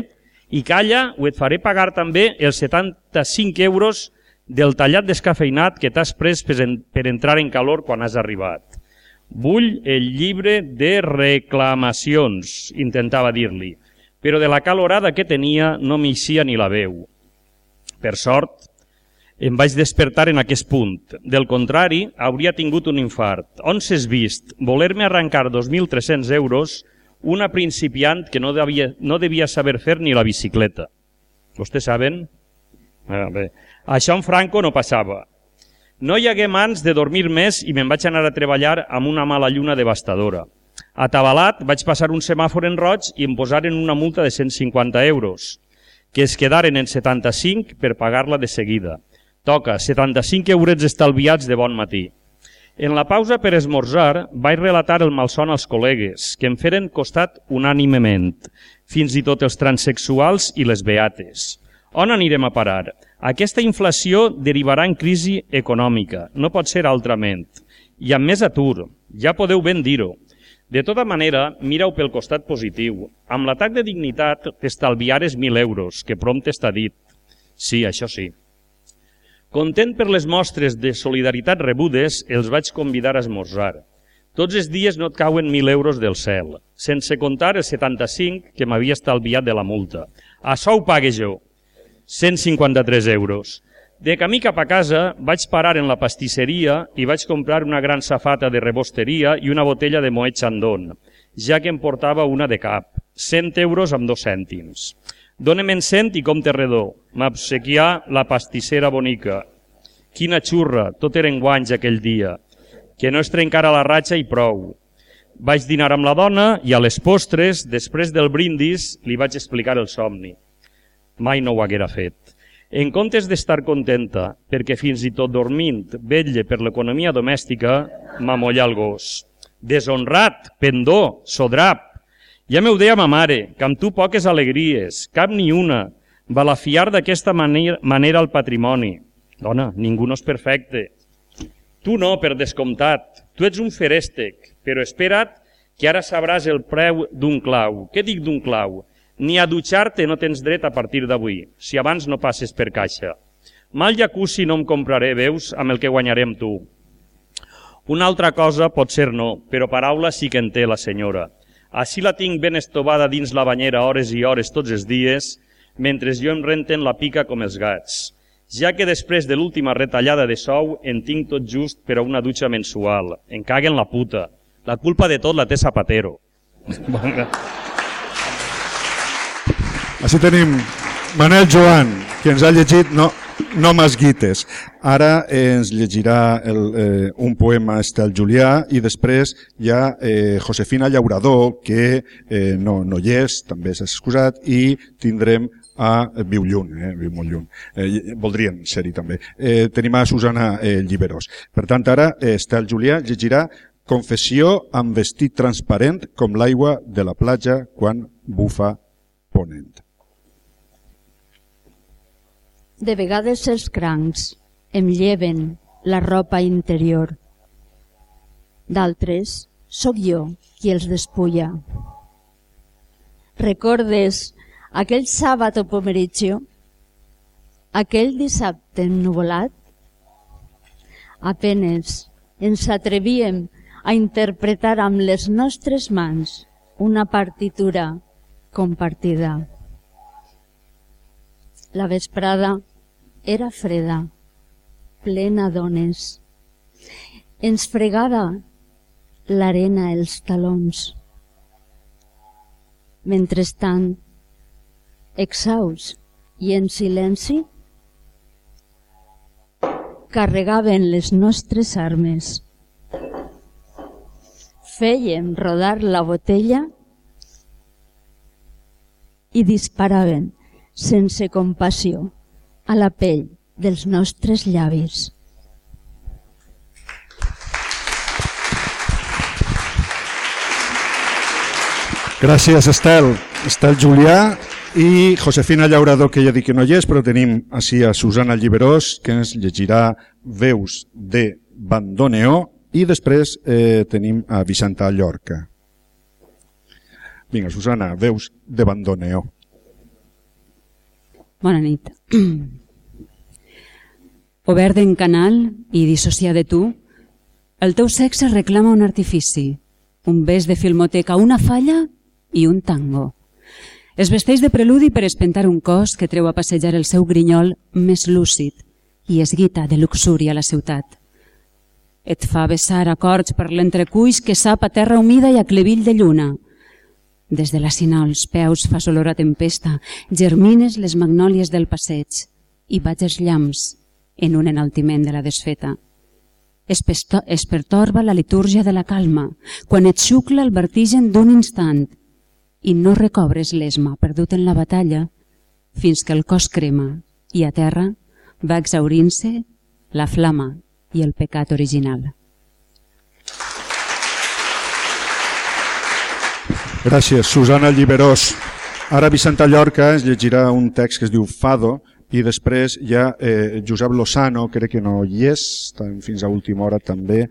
I calla, ho et faré pagar també els 75 euros del tallat descafeinat que t'has pres per entrar en calor quan has arribat. Vull el llibre de reclamacions, intentava dir-li, però de la calorada que tenia no m'eixia ni la veu. Per sort, em vaig despertar en aquest punt. Del contrari, hauria tingut un infart. On s'és vist voler-me arrencar 2.300 euros una principiant que no devia, no devia saber fer ni la bicicleta. Vostès saben? Ah, bé. Això en Franco no passava. No hi hagué mans de dormir més i me'n vaig anar a treballar amb una mala lluna devastadora. Atabalat vaig passar un semàfor en roig i em posaren una multa de 150 euros, que es quedaren en 75 per pagar-la de seguida. Toca, 75 eurets estalviats de bon matí. En la pausa per esmorzar vaig relatar el malson als col·legues, que em feren costat unànimement, fins i tot els transexuals i les beates. On anirem a parar? Aquesta inflació derivarà en crisi econòmica, no pot ser altrament. I amb més atur, ja podeu ben dir-ho. De tota manera, mireu pel costat positiu. Amb l'atac de dignitat t'estalviares 1.000 euros, que prompte està dit. Sí, això sí. Content per les mostres de solidaritat rebudes, els vaig convidar a esmorzar. Tots els dies no et cauen 1.000 euros del cel, sense comptar els 75 que m'havia estalviat de la multa. Això ho pague jo. 153 euros. De camí cap a casa vaig parar en la pastisseria i vaig comprar una gran safata de rebosteria i una botella de Moet Chandon, ja que em portava una de cap. 100 euros amb dos cèntims. Dóna'm en cent i compte redó. M'obsequià la pastissera bonica. Quina xurra, tot eren guanys aquell dia. Que no es trencara la ratxa i prou. Vaig dinar amb la dona i a les postres, després del brindis, li vaig explicar el somni mai no ho haguera fet. En comptes d'estar contenta, perquè fins i tot dormint vetlle per l'economia domèstica, m'amolla el gos. Deshonrat, pendó, sodrap. Ja m'ho deia ma mare, que amb tu poques alegries, cap ni una. Balafiar d'aquesta manera, manera el patrimoni. Dona, ningú no és perfecte. Tu no, per descomptat. Tu ets un ferèstec, però espera't que ara sabràs el preu d'un clau. Què dic d'un clau? Ni a dutxar-te no tens dret a partir d'avui, si abans no passes per caixa. Mal jacuzzi no em compraré, veus, amb el que guanyarem tu. Una altra cosa pot ser no, però paraula sí que en té la senyora. Així la tinc ben estovada dins la banyera hores i hores tots els dies, mentre jo em renten la pica com els gats. Ja que després de l'última retallada de sou en tinc tot just per a una dutxa mensual. En caguen la puta. La culpa de tot la té Zapatero. Així tenim Manel Joan, que ens ha llegit no, no Masguites. Ara eh, ens llegirà el, eh, un poema Estel Julià i després hi ha eh, Josefina Llaurador, que eh, no, no hi és, també s'ha excusat, i tindrem a Viu Lluny, eh? Viu molt lluny. Eh, voldrien ser-hi també. Eh, tenim a Susana eh, Lliberós. Per tant, ara eh, Estel Julià llegirà Confessió amb vestit transparent com l'aigua de la platja quan bufa ponent. De vegades els crancs em lleven la ropa interior. D'altres, sóc jo qui els despulla. Recordes aquell sàbat o pomeritxo? Aquell dissabte ennuvolat? Apenes ens atrevíem a interpretar amb les nostres mans una partitura compartida. La vesprada era freda, plena d'ones. Ens fregava l'arena els talons. Mentrestant, exhaus i en silenci, carregaven les nostres armes fèiem rodar la botella i disparaven sense compassió a la pell dels nostres llavis. Gràcies, Estel. Estel Julià i Josefina Llaurador, que ja dic que no hi és, però tenim així a Susana Lliberós, que ens llegirà Veus de Bandoneó i després eh, tenim a Vicenta Llorca. Vinga, Susana, veus de Bandoneo. Bona nit. Obert en canal i dissociar de tu, el teu sexe reclama un artifici, un bes de filmoteca, una falla i un tango. Es vesteix de preludi per espentar un cos que treu a passejar el seu grinyol més lúcid i es guita de luxúria a la ciutat. Et fa vessar acords per l'entrecuix que sap a terra humida i a clevill de lluna. Des de la cina als peus fas olor a tempesta, germines les magnòlies del passeig i vaig els llamps en un enaltiment de la desfeta. Es, es pertorba la litúrgia de la calma quan et xucla el vertigen d'un instant i no recobres l'esma perdut en la batalla fins que el cos crema i a terra va exaurint-se la flama i el pecat original. Gràcies, Susana Lliberós. Ara Vicenta Llorca ens llegirà un text que es diu Fado i després hi ha eh, Josep Lozano, crec que no hi és, fins a última hora també,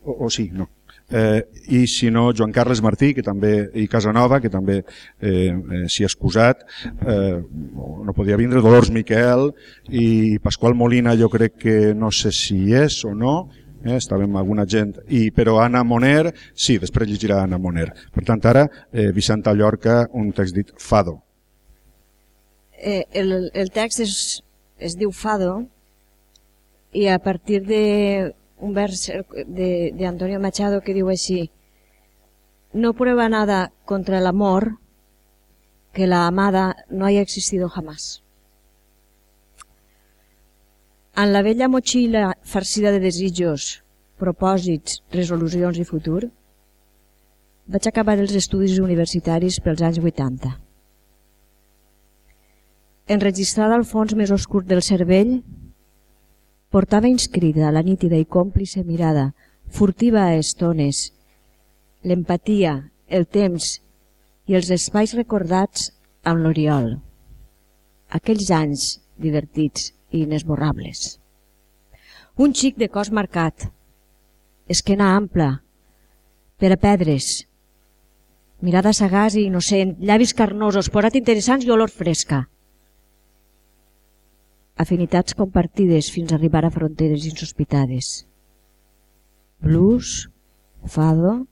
o, o sí, no, eh, i si no Joan Carles Martí que també, i Casanova que també eh, eh, s'hi ha excusat. Eh, no podia vindre Dolors Miquel i Pasqual Molina jo crec que no sé si és o no eh, estàvem amb alguna gent. I, però Anna Moner, sí, després llegirà Anna Moner. Per tant ara eh, Vicenta Llorca un text dit Fado. Eh, el, el text és, es diu Fado i a partir de un vers de, de Antonio Machado que diu així no prueba nada contra el amor que la amada no haya existido jamás. En la vella motxilla farcida de desitjos, propòsits, resolucions i futur, vaig acabar els estudis universitaris pels anys 80. Enregistrada al fons més oscur del cervell, Portava inscrita la nítida i còmplice mirada, furtiva a estones, l'empatia, el temps i els espais recordats amb l'Oriol. aquells anys divertits i inesborrables. Un xic de cos marcat, esquena ampla, per a pedres, mirada sagàs i innocent, llavis carnosos, porat interessants i olor fresca. Afinitats compartides fins a arribar a fronteres insospitades. Blues, fado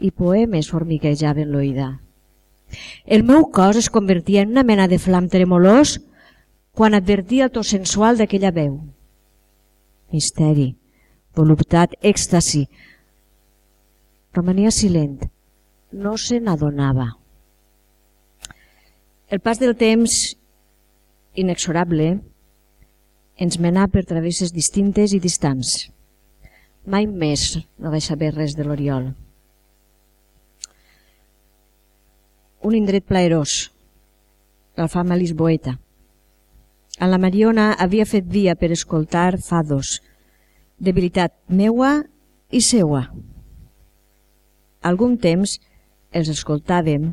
i poemes formiguejaven l'oïda. El meu cos es convertia en una mena de flam tremolós quan advertia el to sensual d'aquella veu. Misteri, voluptat, èxtasi. Romania silent. No se n'adonava. El pas del temps inexorable ens menà per travesses distintes i distants. Mai més no vaig saber res de l'Oriol. un indret plaerós, l'alfama lisboeta. A la Mariona havia fet via per escoltar fados, debilitat meua i seua. Algun temps els escoltàvem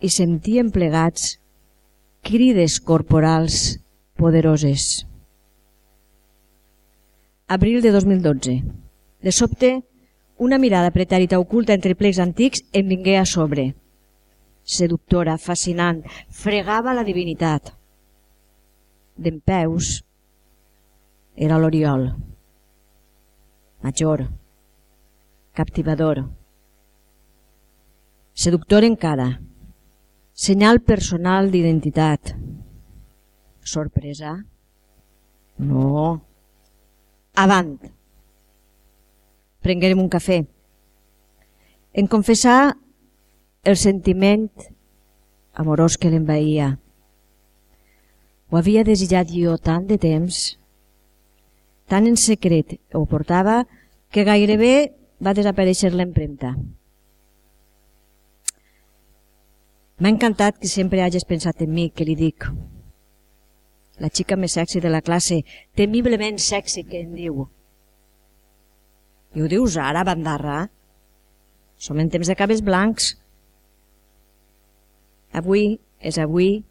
i sentíem plegats crides corporals poderoses. Abril de 2012. De sobte, una mirada pretèrita oculta entre plecs antics em vingué a sobre seductora, fascinant, fregava la divinitat. D'en peus era l'Oriol, major, captivador, seductor encara, senyal personal d'identitat. Sorpresa? No. Avant. Prenguérem un cafè. En confessar el sentiment amorós que l'envaïa. Ho havia desitjat jo tant de temps, tan en secret ho portava, que gairebé va desaparèixer l'empremta. M'ha encantat que sempre hagis pensat en mi, que li dic. La xica més sexy de la classe, temiblement sexy, que en diu. I ho dius ara, bandarra? Som en temps de cabells blancs. Avui és avui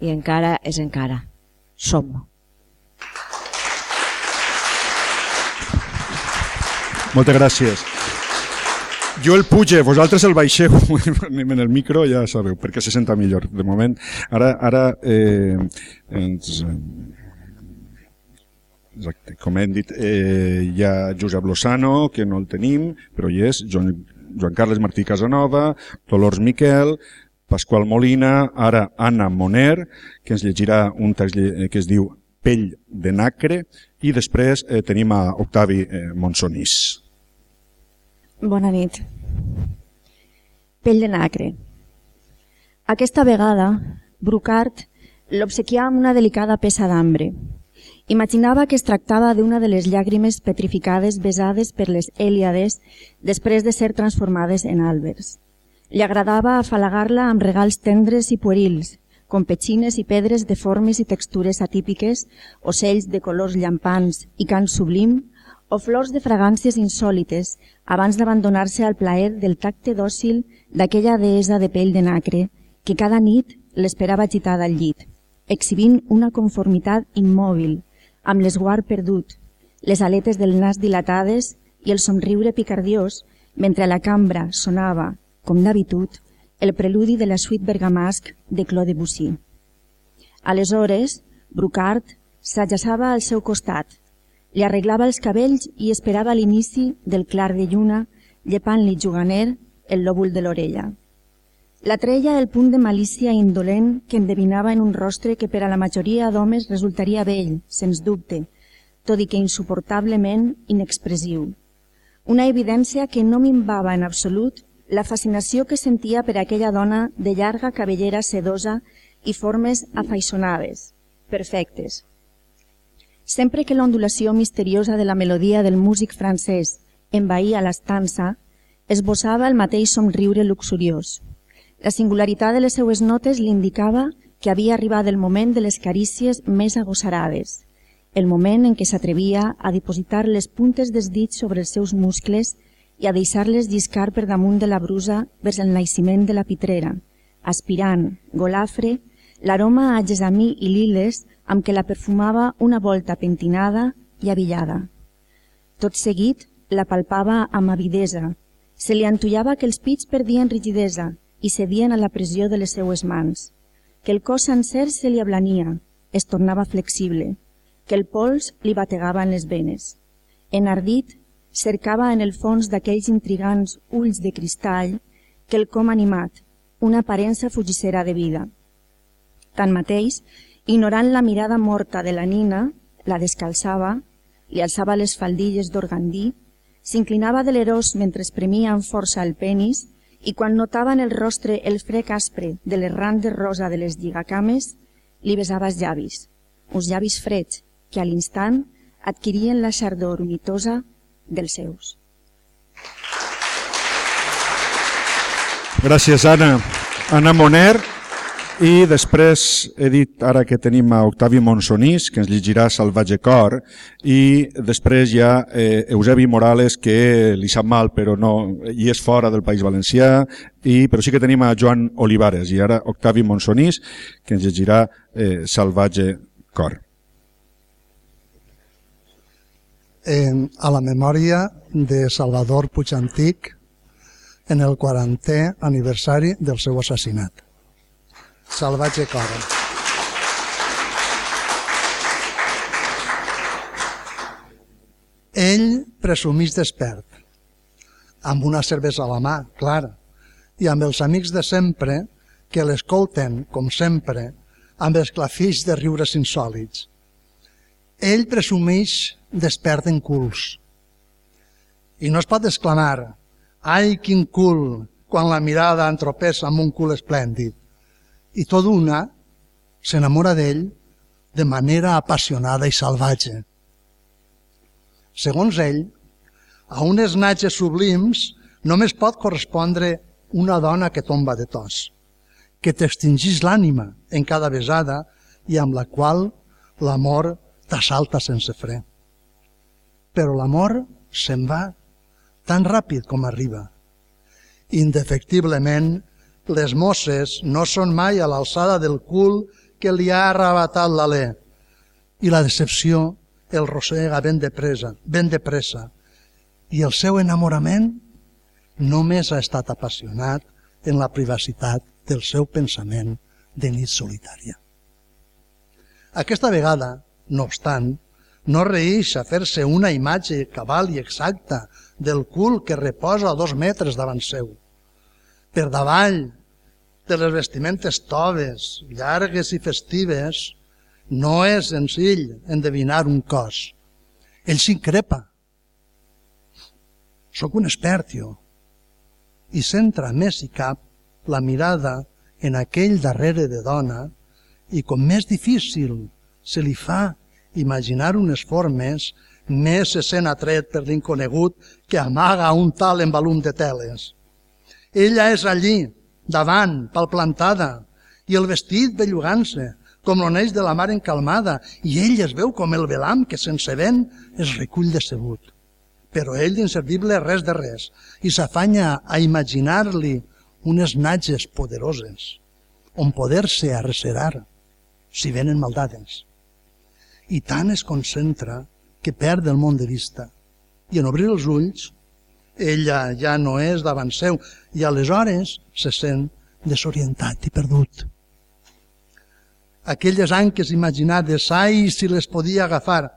i encara és encara. Som. Moltes gràcies. Jo el puge, vosaltres el baixeu en el micro, ja sabeu, perquè se senta millor. De moment, ara, ara eh, ens, exacte, com hem dit, eh, hi ha Josep Lozano, que no el tenim, però hi és, Joan, Joan Carles Martí Casanova, Dolors Miquel, Pasqual Molina, ara Anna Moner, que ens llegirà un text que es diu Pell de Nacre, i després eh, tenim a Octavi eh, Monsonís. Bona nit. Pell de nacre. Aquesta vegada, Brucart l'obsequià amb una delicada peça d'ambre. Imaginava que es tractava d'una de les llàgrimes petrificades besades per les Hèliades després de ser transformades en àlbers. Li agradava afalagar-la amb regals tendres i puerils, com petxines i pedres de formes i textures atípiques, ocells de colors llampants i cant sublim, o flors de fragàncies insòlites abans d'abandonar-se al plaer del tacte dòcil d'aquella deessa de pell de nacre que cada nit l'esperava agitada al llit, exhibint una conformitat immòbil, amb l'esguard perdut, les aletes del nas dilatades i el somriure picardiós mentre la cambra sonava, com d'habitud, el preludi de la suite bergamasc de Claude Debussy. Aleshores, Brucart s'ajaçava al seu costat, li arreglava els cabells i esperava l'inici del clar de lluna, llepant-li juganer el lòbul de l'orella. La treia el punt de malícia indolent que endevinava en un rostre que per a la majoria d'homes resultaria vell, sens dubte, tot i que insuportablement inexpressiu. Una evidència que no minvava en absolut la fascinació que sentia per aquella dona de llarga cabellera sedosa i formes afaisonades, perfectes. Sempre que l'ondulació misteriosa de la melodia del músic francès envaïa l'estança, esbossava el mateix somriure luxuriós. La singularitat de les seues notes l'indicava que havia arribat el moment de les carícies més agossarades, el moment en què s'atrevia a dipositar les puntes dels dits sobre els seus muscles i a deixar-les lliscar per damunt de la brusa vers el naixement de la pitrera, aspirant, golafre, l'aroma a gesamí i liles amb què la perfumava una volta pentinada i avillada. Tot seguit la palpava amb avidesa. Se li antullava que els pits perdien rigidesa i cedien a la pressió de les seues mans, que el cos sencer se li ablania, es tornava flexible, que el pols li bategava en les venes. Enardit, cercava en el fons d'aquells intrigants ulls de cristall que el com animat, una aparença fugissera de vida. Tanmateix, ignorant la mirada morta de la nina, la descalçava, li alçava les faldilles d'organdí, s'inclinava de l'erós mentre espremia amb força el penis i quan notava en el rostre el frec aspre de l'errant de rosa de les lligacames, li besava els llavis, uns llavis freds que a l'instant adquirien la xardor mitosa dels seus. Gràcies, Anna. Anna Moner, i després he dit ara que tenim a Octavi Monsonís, que ens llegirà Salvatge Cor, i després hi ha eh, Eusebi Morales, que li sap mal, però no, i és fora del País Valencià, i, però sí que tenim a Joan Olivares, i ara Octavi Monsonís, que ens llegirà eh, Salvatge Cor. Eh, a la memòria de Salvador Puigantic en el 40è aniversari del seu assassinat. Salvatge Cora. Ell presumís despert, amb una cervesa a la mà, clar, i amb els amics de sempre que l'escolten, com sempre, amb els clafix de riures insòlids. Ell presumeix despert en culs. I no es pot exclamar, ai, quin cul, quan la mirada entropessa amb un cul esplèndid i tot una s'enamora d'ell de manera apassionada i salvatge. Segons ell, a unes natges sublims només pot correspondre una dona que tomba de tos, que t'extingís l'ànima en cada besada i amb la qual l'amor t'assalta sense fre. Però l'amor se'n va tan ràpid com arriba. Indefectiblement, les mosses no són mai a l'alçada del cul que li ha arrebatat l'alè i la decepció el rossega ben de presa, ben de pressa i el seu enamorament només ha estat apassionat en la privacitat del seu pensament de nit solitària. Aquesta vegada, no obstant, no reeix a fer-se una imatge cabal i exacta del cul que reposa a dos metres davant seu per davall de les vestimentes toves, llargues i festives, no és senzill endevinar un cos. Ell s'increpa. Soc un expert, jo. I centra més i cap la mirada en aquell darrere de dona i com més difícil se li fa imaginar unes formes, més se sent atret per l'inconegut que amaga un tal embalum de teles. Ella és allí, davant, palplantada, i el vestit bellugant-se, com l'oneix de la mar encalmada, i ell es veu com el velam que sense vent es recull decebut. Però ell d'inservible res de res, i s'afanya a imaginar-li unes natges poderoses, on poder-se arrecerar, si venen maldades. I tant es concentra que perd el món de vista, i en obrir els ulls ella ja no és davant seu i aleshores se sent desorientat i perdut. Aquelles anques imaginades, ai, si les podia agafar,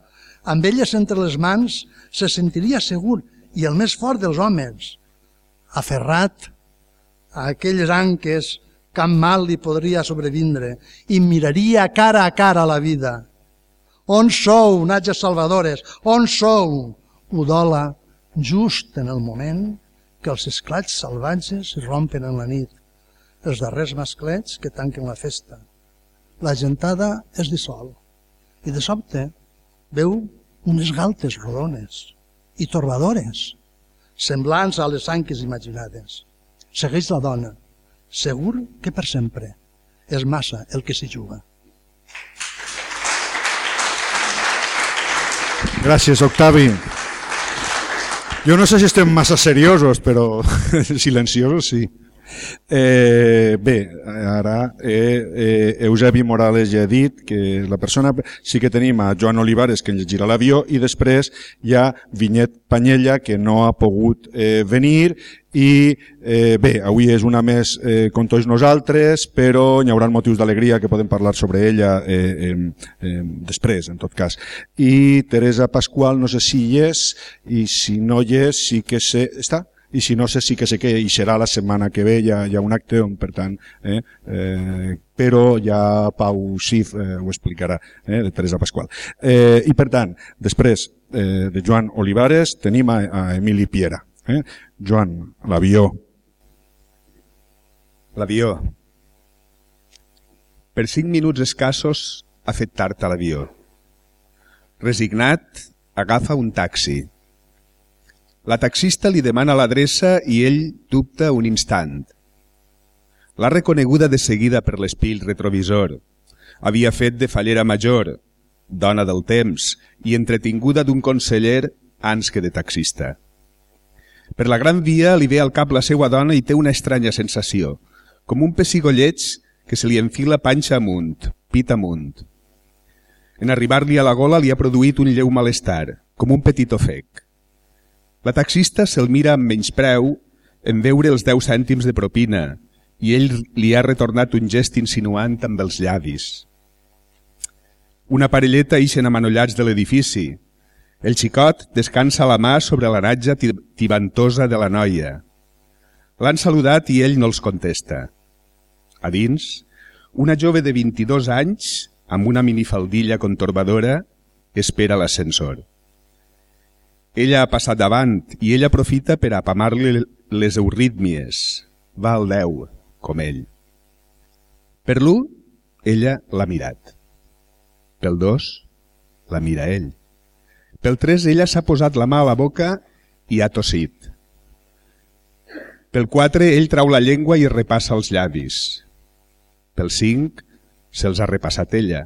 amb elles entre les mans se sentiria segur i el més fort dels homes, aferrat a aquelles anques cap mal li podria sobrevindre i miraria cara a cara la vida. On sou, natges salvadores? On sou, Udola just en el moment que els esclats salvatges rompen en la nit, els darrers masclets que tanquen la festa. La gentada es dissol i de sobte veu unes galtes rodones i torbadores, semblants a les anques imaginades. Segueix la dona, segur que per sempre. És massa el que s'hi juga. Gràcies, Octavi. Jo no sé si estem massa seriosos, però silenciosos sí. Eh, bé, ara eh, eh, Eusebi Morales ja ha dit que la persona... Sí que tenim a Joan Olivares que llegirà l'avió i després hi ha Vinyet Panyella que no ha pogut eh, venir i eh, bé, avui és una més eh, com tots nosaltres, però hi haurà motius d'alegria que podem parlar sobre ella eh, eh, després, en tot cas. I Teresa Pasqual, no sé si hi és, i si no hi és, sí que sé... Està? i si no sé sí que sé que hi serà la setmana que ve, hi ha, hi ha un acte on per tant, eh, eh, però ja Pau Sif eh, ho explicarà, eh, de Teresa Pasqual. Eh, I per tant, després eh, de Joan Olivares tenim a, a Emili Piera. Eh? Joan, l'avió. L'avió. Per cinc minuts escassos ha fet tard a l'avió. Resignat, agafa un taxi la taxista li demana l'adreça i ell dubta un instant. L'ha reconeguda de seguida per l'espill retrovisor. Havia fet de fallera major, dona del temps i entretinguda d'un conseller ans que de taxista. Per la gran via li ve al cap la seva dona i té una estranya sensació, com un pessigolleig que se li enfila panxa amunt, pit amunt. En arribar-li a la gola li ha produït un lleu malestar, com un petit ofec. La taxista se'l mira amb menyspreu en veure els 10 cèntims de propina i ell li ha retornat un gest insinuant amb els llavis. Una parelleta ixen amanollats de l'edifici. El xicot descansa la mà sobre la ratja tibantosa de la noia. L'han saludat i ell no els contesta. A dins, una jove de 22 anys, amb una minifaldilla contorbadora, espera l'ascensor. Ella ha passat davant i ell aprofita per apamar-li les eurítmies. Va al deu, com ell. Per l'1, ella l'ha mirat. Pel 2, la mira ell. Pel 3, ella s'ha posat la mà a la boca i ha tossit. Pel 4, ell trau la llengua i repassa els llavis. Pel 5, se'ls ha repassat ella.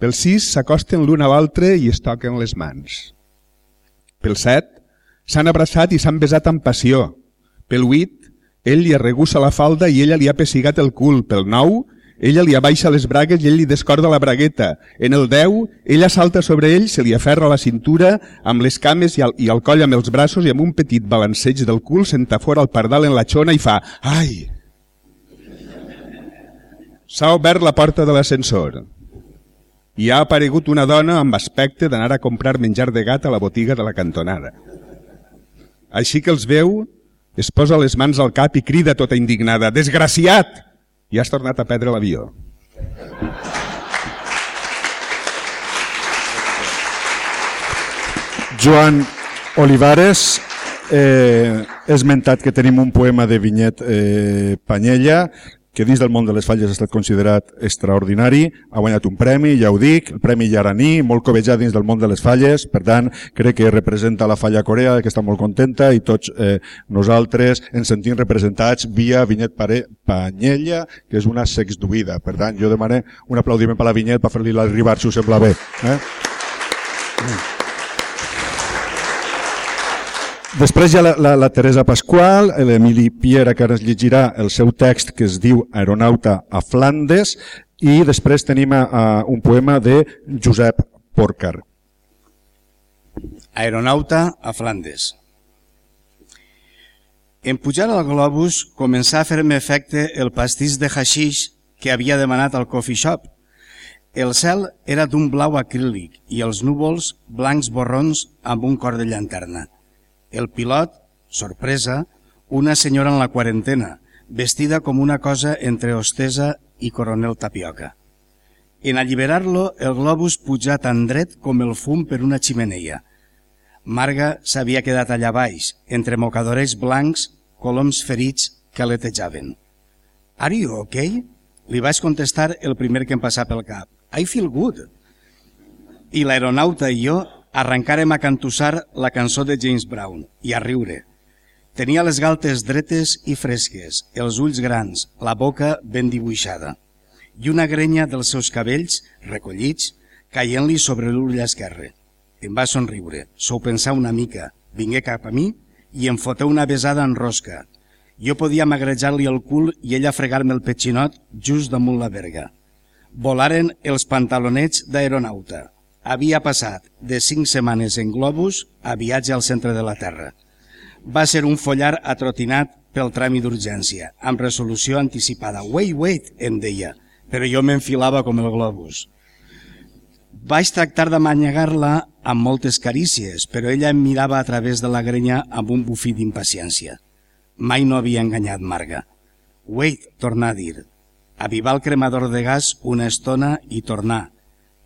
Pel 6, s'acosten l'un a l'altre i es toquen les mans. Pel 7, s'han abraçat i s'han besat amb passió. Pel 8, ell li arregussa la falda i ella li ha pessigat el cul. Pel 9, ella li abaixa les bragues i ell li descorda la bragueta. En el 10, ella salta sobre ell, se li aferra la cintura amb les cames i el, i el coll amb els braços i amb un petit balanceig del cul senta fora el pardal en la xona i fa «Ai!». S'ha obert la porta de l'ascensor i ha aparegut una dona amb aspecte d'anar a comprar menjar de gat a la botiga de la cantonada. Així que els veu, es posa les mans al cap i crida tota indignada «Desgraciat!» I has tornat a perdre l'avió. Joan Olivares, eh, he esmentat que tenim un poema de Vinyet eh, Panyella que dins del món de les falles ha estat considerat extraordinari, ha guanyat un premi, ja ho dic, el Premi Llaraní, molt covejat dins del món de les falles, per tant, crec que representa la falla Corea, que està molt contenta, i tots eh, nosaltres ens sentim representats via Vinyet Pare Panyella, que és una sexduïda. Per tant, jo demane un aplaudiment per la Vinyet per fer-li l'arribar, si us sembla bé. Eh? Mm. Després hi ha la, la, la Teresa Pasqual, l'Emili Piera, que ara es llegirà el seu text que es diu Aeronauta a Flandes, i després tenim a, a un poema de Josep Porcar. Aeronauta a Flandes. En pujar al globus començà a fer-me efecte el pastís de haixix que havia demanat al coffee shop. El cel era d'un blau acrílic i els núvols blancs borrons amb un cor de llanterna. El pilot, sorpresa, una senyora en la quarantena, vestida com una cosa entre hostesa i coronel tapioca. En alliberar-lo, el globus pujà tan dret com el fum per una ximeneia. Marga s'havia quedat allà baix, entre mocadores blancs, coloms ferits que aletejaven. Are you okay? Li vaig contestar el primer que em passava pel cap. I feel good. I l'aeronauta i jo arrencàrem a cantussar la cançó de James Brown i a riure. Tenia les galtes dretes i fresques, els ulls grans, la boca ben dibuixada i una grenya dels seus cabells, recollits, caient-li sobre l'ull esquerre. Em va somriure, sou pensar una mica, vingué cap a mi i em foteu una besada en rosca. Jo podia magrejar-li el cul i ella fregar-me el petxinot just damunt la verga. Volaren els pantalonets d'aeronauta. Havia passat de cinc setmanes en globus a viatge al centre de la Terra. Va ser un follar atrotinat pel tràmit d'urgència, amb resolució anticipada. Wait, wait, em deia, però jo m'enfilava com el globus. Vaig tractar de manyegar-la amb moltes carícies, però ella em mirava a través de la grenya amb un bufí d'impaciència. Mai no havia enganyat Marga. Wait, tornar a dir. Avivar el cremador de gas una estona i tornar.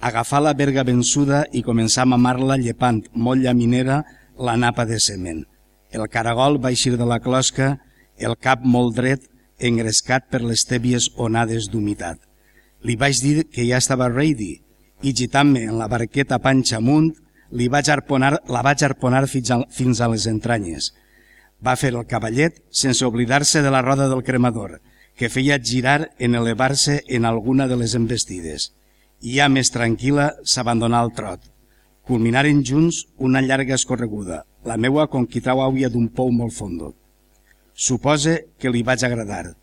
Agafar la verga vençuda i començar a mamar-la llepant molt llaminera la napa de cement. El caragol va eixir de la closca, el cap molt dret, engrescat per les tèbies onades d'humitat. Li vaig dir que ja estava ready i gitant-me en la barqueta panxa amunt, li vaig arponar, la vaig arponar fins a, fins a les entranyes. Va fer el cavallet sense oblidar-se de la roda del cremador, que feia girar en elevar-se en alguna de les embestides. I ja més tranquil·la s'abandonà al trot. Culminaren junts una llarga escorreguda, la meua con qui trau aigua d'un pou molt fondo. Supose que li vaig agradar.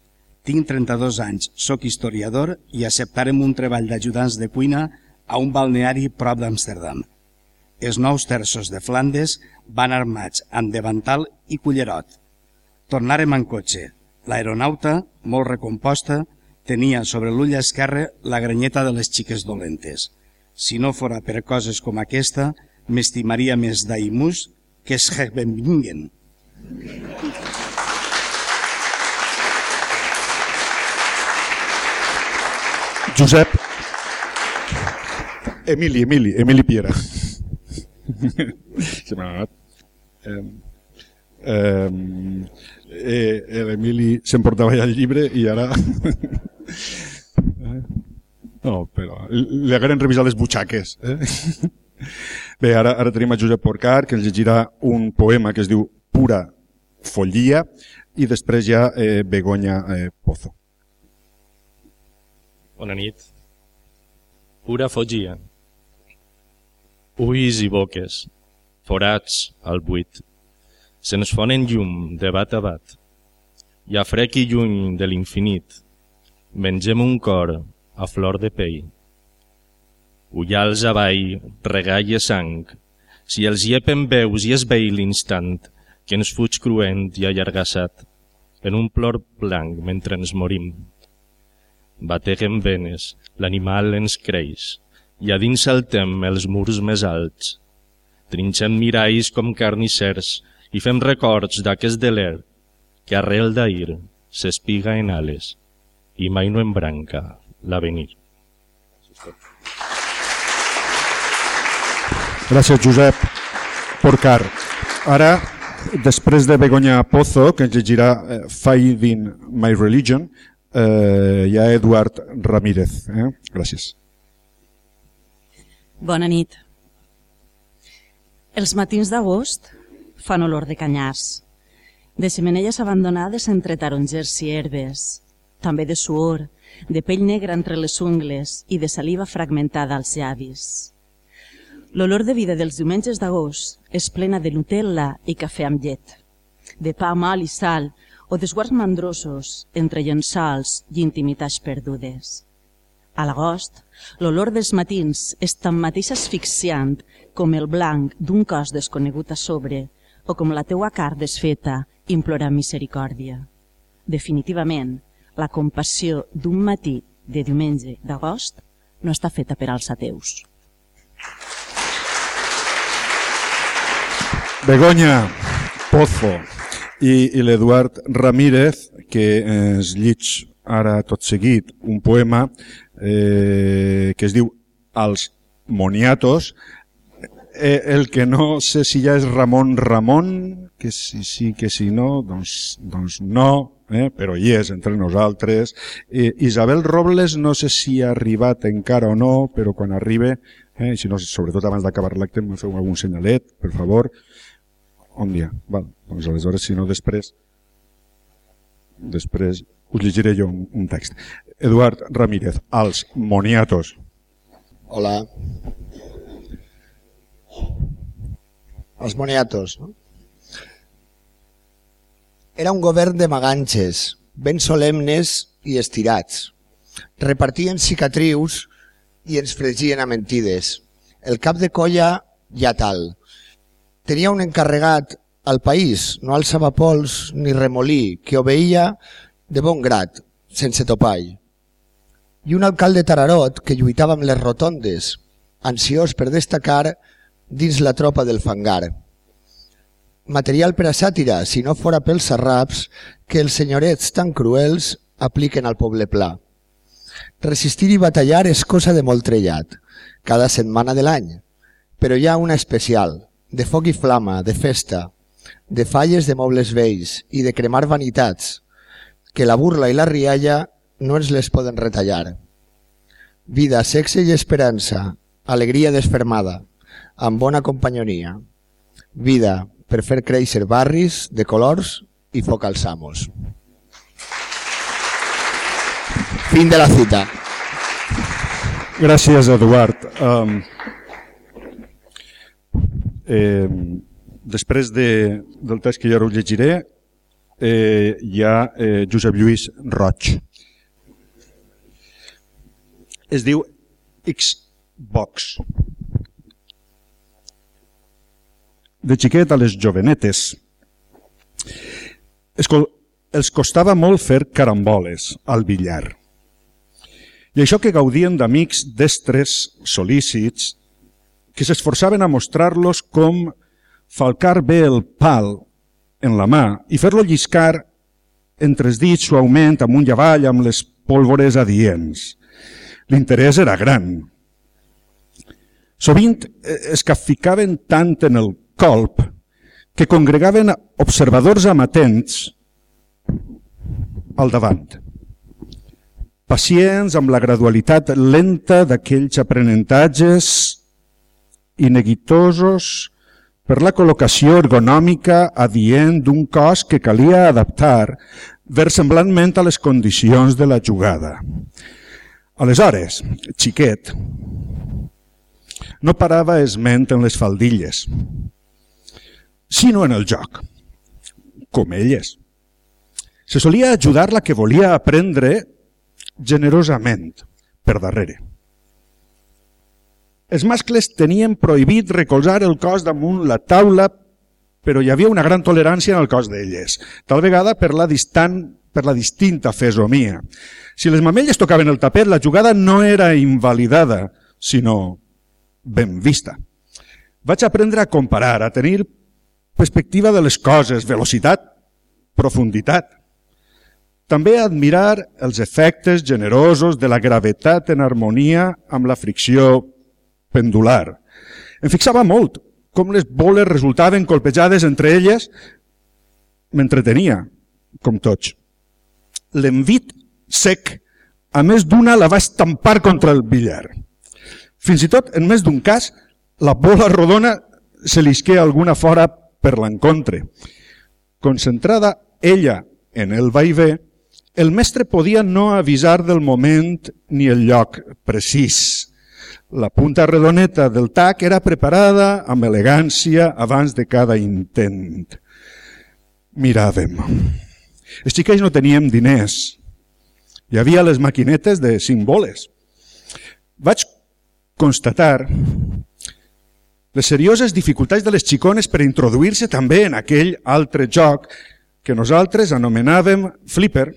Tinc 32 anys, sóc historiador i acceptarem un treball d'ajudants de cuina a un balneari prop d'Amsterdam. Els nous terços de Flandes van armats amb devantal i cullerot. Tornarem en cotxe. L'aeronauta, molt recomposta, tenia sobre l'ull esquerre la granyeta de les xiques dolentes. Si no fora per coses com aquesta, m'estimaria més d'Aimus que Schevenbingen. Josep. Emili, Emili, Emili Piera. Se m'ha anat. Eh, eh, eh, L'Emili s'emportava ja el llibre i ara... no, però li hagueren revisat les butxaques. Eh? Bé, ara, ara tenim a Josep Porcar, que ens llegirà un poema que es diu Pura Follia i després ja eh, Begoña eh, Pozo. Bona nit. Pura folgia. Ulls i boques, forats al buit, se'ns fonen llum de bat a bat. I a frec i lluny de l'infinit, mengem un cor a flor de pell. Ullals avall, regalle sang, si els llepen veus i es vei l'instant que ens fuig cruent i allargassat, en un plor blanc mentre ens morim. Bateguen venes, l'animal ens creix, i a dins saltem els murs més alts. Trinxem miralls com carnissers i fem records d'aquest deler que arrel d'ahir s'espiga en ales i mai no embranca l'avenir. Gràcies, Josep Porcar. Ara, després de Begoña Pozo, que ens llegirà eh, Finding My Religion, eh, hi ha Eduard Ramírez. Eh? Gràcies. Bona nit. Els matins d'agost fan olor de canyars, de semenelles abandonades entre tarongers i herbes, també de suor, de pell negra entre les ungles i de saliva fragmentada als llavis. L'olor de vida dels diumenges d'agost és plena de Nutella i cafè amb llet, de pa amb al i sal o d'esguards mandrosos entre llençals i intimitats perdudes. A l'agost, l'olor dels matins és tan mateix asfixiant com el blanc d'un cos desconegut a sobre o com la teua car desfeta implora misericòrdia. Definitivament, la compassió d'un matí de diumenge d'agost no està feta per als ateus. Begoña Pozo i, i l'Eduard Ramírez, que ens llig ara tot seguit un poema eh, que es diu Els moniatos, eh, el que no sé si ja és Ramon Ramon, que si sí, que si no, doncs, doncs no, eh? però hi és entre nosaltres. Eh, Isabel Robles no sé si ha arribat encara o no, però quan arribe, eh, si no, sobretot abans d'acabar l'acte, em feu algun senyalet, per favor. Un dia, val. Doncs aleshores, si no, després, després us llegiré jo un, un text. Eduard Ramírez, als moniatos. Hola. Els moniatos. No? Era un govern de maganxes, ben solemnes i estirats. Repartien cicatrius i ens fregien a mentides. El cap de colla ja tal. Tenia un encarregat al país, no alçava pols ni remolí, que obeïa de bon grat, sense topall. I un alcalde tararot que lluitava amb les rotondes, ansiós per destacar dins la tropa del fangar. Material per a sàtira, si no fora pels serraps que els senyorets tan cruels apliquen al poble pla. Resistir i batallar és cosa de molt trellat, cada setmana de l'any, però hi ha una especial, de foc i flama, de festa, de falles de mobles vells i de cremar vanitats, que la burla i la rialla no ens les poden retallar. Vida, sexe i esperança, alegria desfermada, amb bona companyonia. Vida, per fer créixer barris de colors i foc als amos. Fin de la cita. Gràcies, Eduard. Um, eh, després de, del text que jo ara llegiré, eh, hi ha eh, Josep Lluís Roig. Es diu Xbox. De xiquet a les jovenetes es, els costava molt fer caramboles al billar. I això que gaudien d'amics destres, solícits, que s'esforçaven a mostrar-los com falcar bé el pal en la mà i fer-lo lliscar entre els dits suaument amunt i avall amb les pólvores adients. L'interès era gran. Sovint eh, es capficaven tant en el colp que congregaven observadors amatents al davant. Pacients amb la gradualitat lenta d'aquells aprenentatges i neguitosos per la col·locació ergonòmica adient d'un cos que calia adaptar versemblantment a les condicions de la jugada. Aleshores, xiquet, no parava esment en les faldilles, sinó en el joc, com elles. Se solia ajudar la que volia aprendre generosament per darrere. Els mascles tenien prohibit recolzar el cos damunt la taula, però hi havia una gran tolerància en el cos d'elles, tal vegada per la, distant, per la distinta fesomia. Si les mamelles tocaven el tapet, la jugada no era invalidada, sinó ben vista. Vaig aprendre a comparar, a tenir perspectiva de les coses, velocitat, profunditat. També admirar els efectes generosos de la gravetat en harmonia amb la fricció pendular. Em fixava molt com les boles resultaven colpejades entre elles. M'entretenia, com tots. L'envit sec, a més d'una la va estampar contra el billar. Fins i tot, en més d'un cas, la bola rodona se li alguna fora per l'encontre. Concentrada ella en el vaivé, el mestre podia no avisar del moment ni el lloc precís. La punta redoneta del tac era preparada amb elegància abans de cada intent. Miràvem. Els xiquets no teníem diners. Hi havia les maquinetes de cinc boles. Vaig constatar les serioses dificultats de les xicones per introduir-se també en aquell altre joc que nosaltres anomenàvem flipper,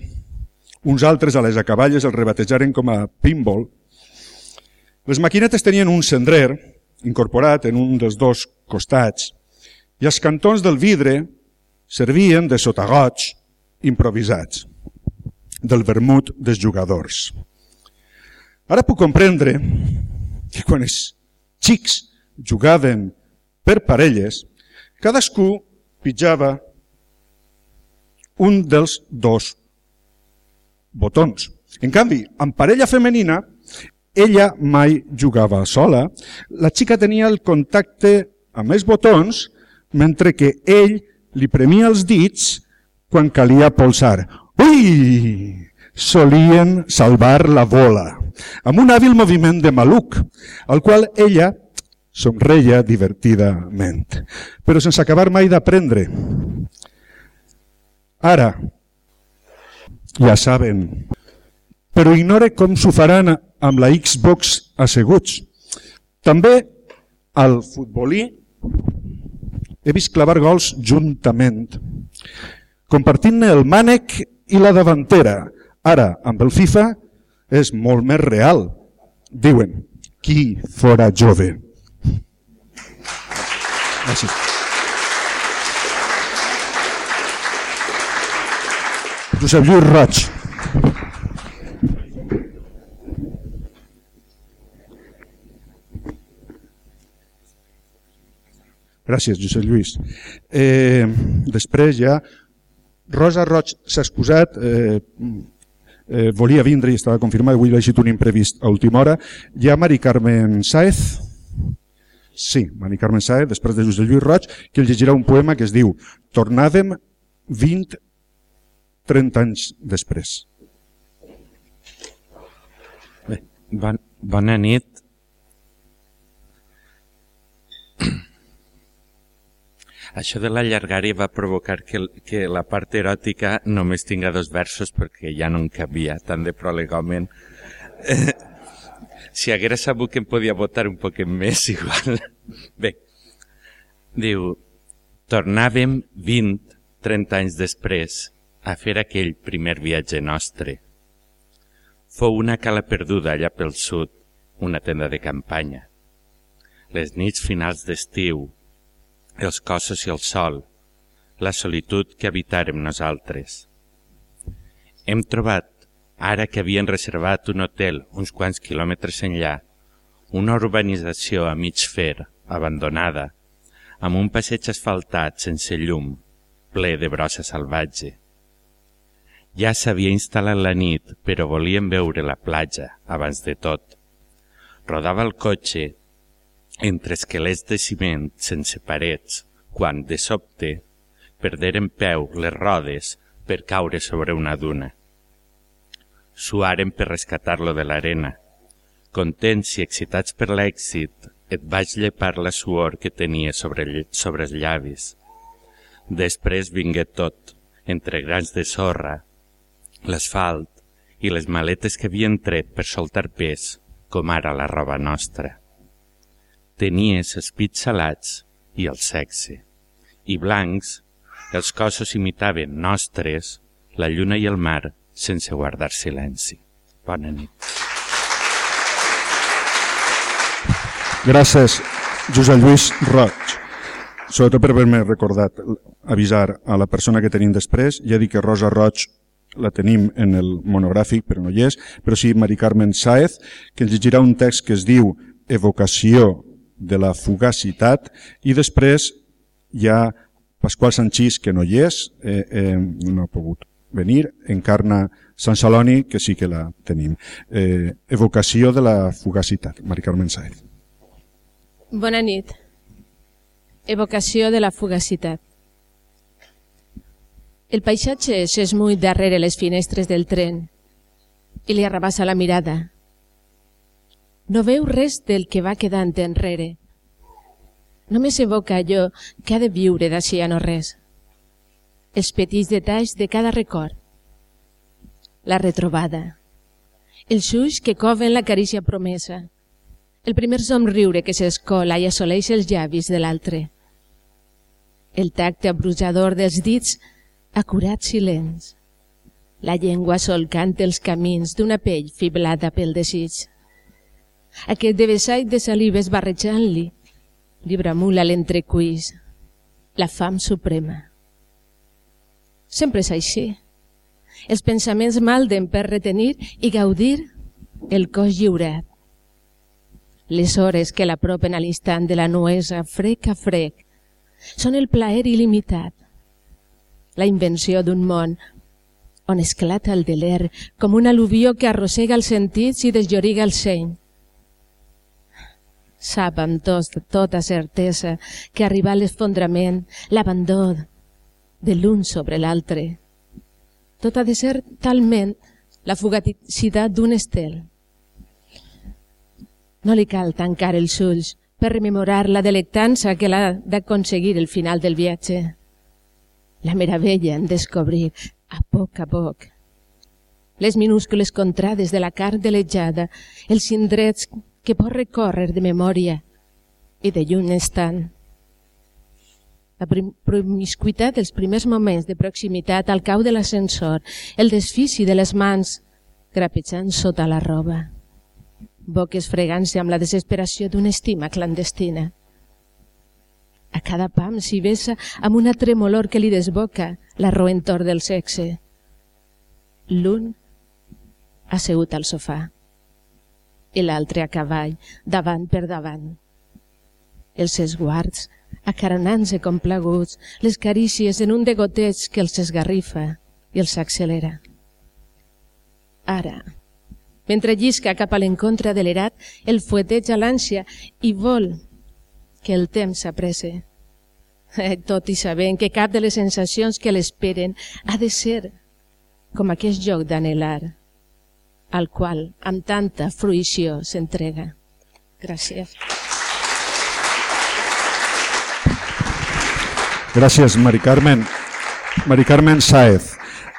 uns altres a les acaballes el rebatejaren com a pinball, les maquinetes tenien un cendrer incorporat en un dels dos costats i els cantons del vidre servien de sotagoig improvisats del vermut dels jugadors. Ara puc comprendre que quan els xics jugaven per parelles, cadascú pitjava un dels dos botons. En canvi, en parella femenina, ella mai jugava sola. La xica tenia el contacte amb els botons, mentre que ell li premia els dits quan calia polsar. Ui! Solien salvar la bola, amb un hàbil moviment de maluc, al qual ella somreia divertidament, però sense acabar mai d'aprendre. Ara, ja saben, però ignore com s'ho faran amb la Xbox asseguts. També al futbolí he vist clavar gols juntament, compartint el mànec i la davantera. Ara, amb el FIFA, és molt més real. Diuen, qui fora jove? Gràcies. Josep Lluís Roig. Gràcies, Josep Lluís. Eh, després ja, Rosa Roig s'ha excusat, eh, eh, volia vindre i estava confirmat, avui l'ha un imprevist a última hora. Ha Mari Carmen Saez, sí, Mari Carmen Saez, després de Josep Lluís Roig, que el llegirà un poema que es diu Tornàvem 20 30 anys després. Bé, bon, bona nit. Això de la llargària va provocar que, que la part eròtica només tinga dos versos perquè ja no en cabia tant de prolegòment. Si haguera sabut que em podia votar un poc més, igual. Bé, diu, tornàvem 20, 30 anys després a fer aquell primer viatge nostre. Fou una cala perduda allà pel sud, una tenda de campanya. Les nits finals d'estiu, els cossos i el sol, la solitud que habitàrem nosaltres. Hem trobat, ara que havien reservat un hotel uns quants quilòmetres enllà, una urbanització a mig fer, abandonada, amb un passeig asfaltat sense llum, ple de brossa salvatge. Ja s'havia instal·lat la nit, però volíem veure la platja abans de tot. Rodava el cotxe entre esquelets de ciment sense parets, quan, de sobte, perderen peu les rodes per caure sobre una duna. Suaren per rescatar-lo de l'arena. Contents i excitats per l'èxit, et vaig llepar la suor que tenia sobre, sobre els llavis. Després vingué tot, entre grans de sorra, l'asfalt i les maletes que havien tret per soltar pes, com ara la roba nostra. Tenies els pits salats i el sexe, i blancs, els cossos imitaven nostres, la lluna i el mar, sense guardar silenci. Bona nit. Gràcies, Josep Lluís Roig. Sobretot per haver-me recordat avisar a la persona que tenim després. Ja dic que Rosa Roig la tenim en el monogràfic, però no hi és, però sí Mari Carmen Saez, que ens llegirà un text que es diu Evocació de la fugacitat i després hi ha Pasqual Sanchís, que no hi és, eh, eh, no ha pogut venir, encarna Sant Saloni, que sí que la tenim. Eh, evocació de la fugacitat, Mari Carmen Saez. Bona nit. Evocació de la fugacitat. El paisatge s'esmull darrere les finestres del tren i li arrabassa la mirada. No veu res del que va quedant enrere. Només evoca allò que ha de viure d'així a no res. Els petits detalls de cada record. La retrobada. Els ulls que coven la carícia promesa. El primer somriure que s'escola i assoleix els llavis de l'altre. El tacte abrujador dels dits acurat silents. La llengua solcant els camins d'una pell fiblada pel desig. Aquest devessall de salives barrejant-li, li bramula l'entrecuís, la fam suprema. Sempre és així. Els pensaments malden per retenir i gaudir el cos lliurat. Les hores que l'apropen a l'instant de la nuesa frec a frec són el plaer il·limitat, la invenció d'un món on esclata el deler com un al·luvió que arrossega els sentits i deslloriga el seny. Sap amb tots de tota certesa que arribar l'esfondrament, l'abandó de l'un sobre l'altre. Tot ha de ser talment la fugaticitat d'un estel. No li cal tancar els ulls per rememorar la delectança que l'ha d'aconseguir el final del viatge. la meravella en descobrir, a poc a poc, les minúscules contrades de la carn delejada, els indrets que pot recórrer de memòria i de lluny estant. La promiscuitat dels primers moments de proximitat al cau de l'ascensor, el desfici de les mans grapejant sota la roba, boques fregant-se amb la desesperació d'una estima clandestina. A cada pam s'hi vessa amb una tremolor que li desboca la roentor del sexe. L'un assegut al sofà i l'altre a cavall, davant per davant. Els esguards, acaronant-se complaguts, les carícies en un degoteig que els esgarrifa i els accelera. Ara, mentre llisca cap a l'encontre de l'erat, el fueteja l'ànsia i vol que el temps s'apresse. Eh, tot i sabent que cap de les sensacions que l'esperen ha de ser com aquest joc d'anhelar, al qual amb tanta fruïció s'entrega. Gràcies. Gràcies, Mari Carmen. Mari Carmen Saez.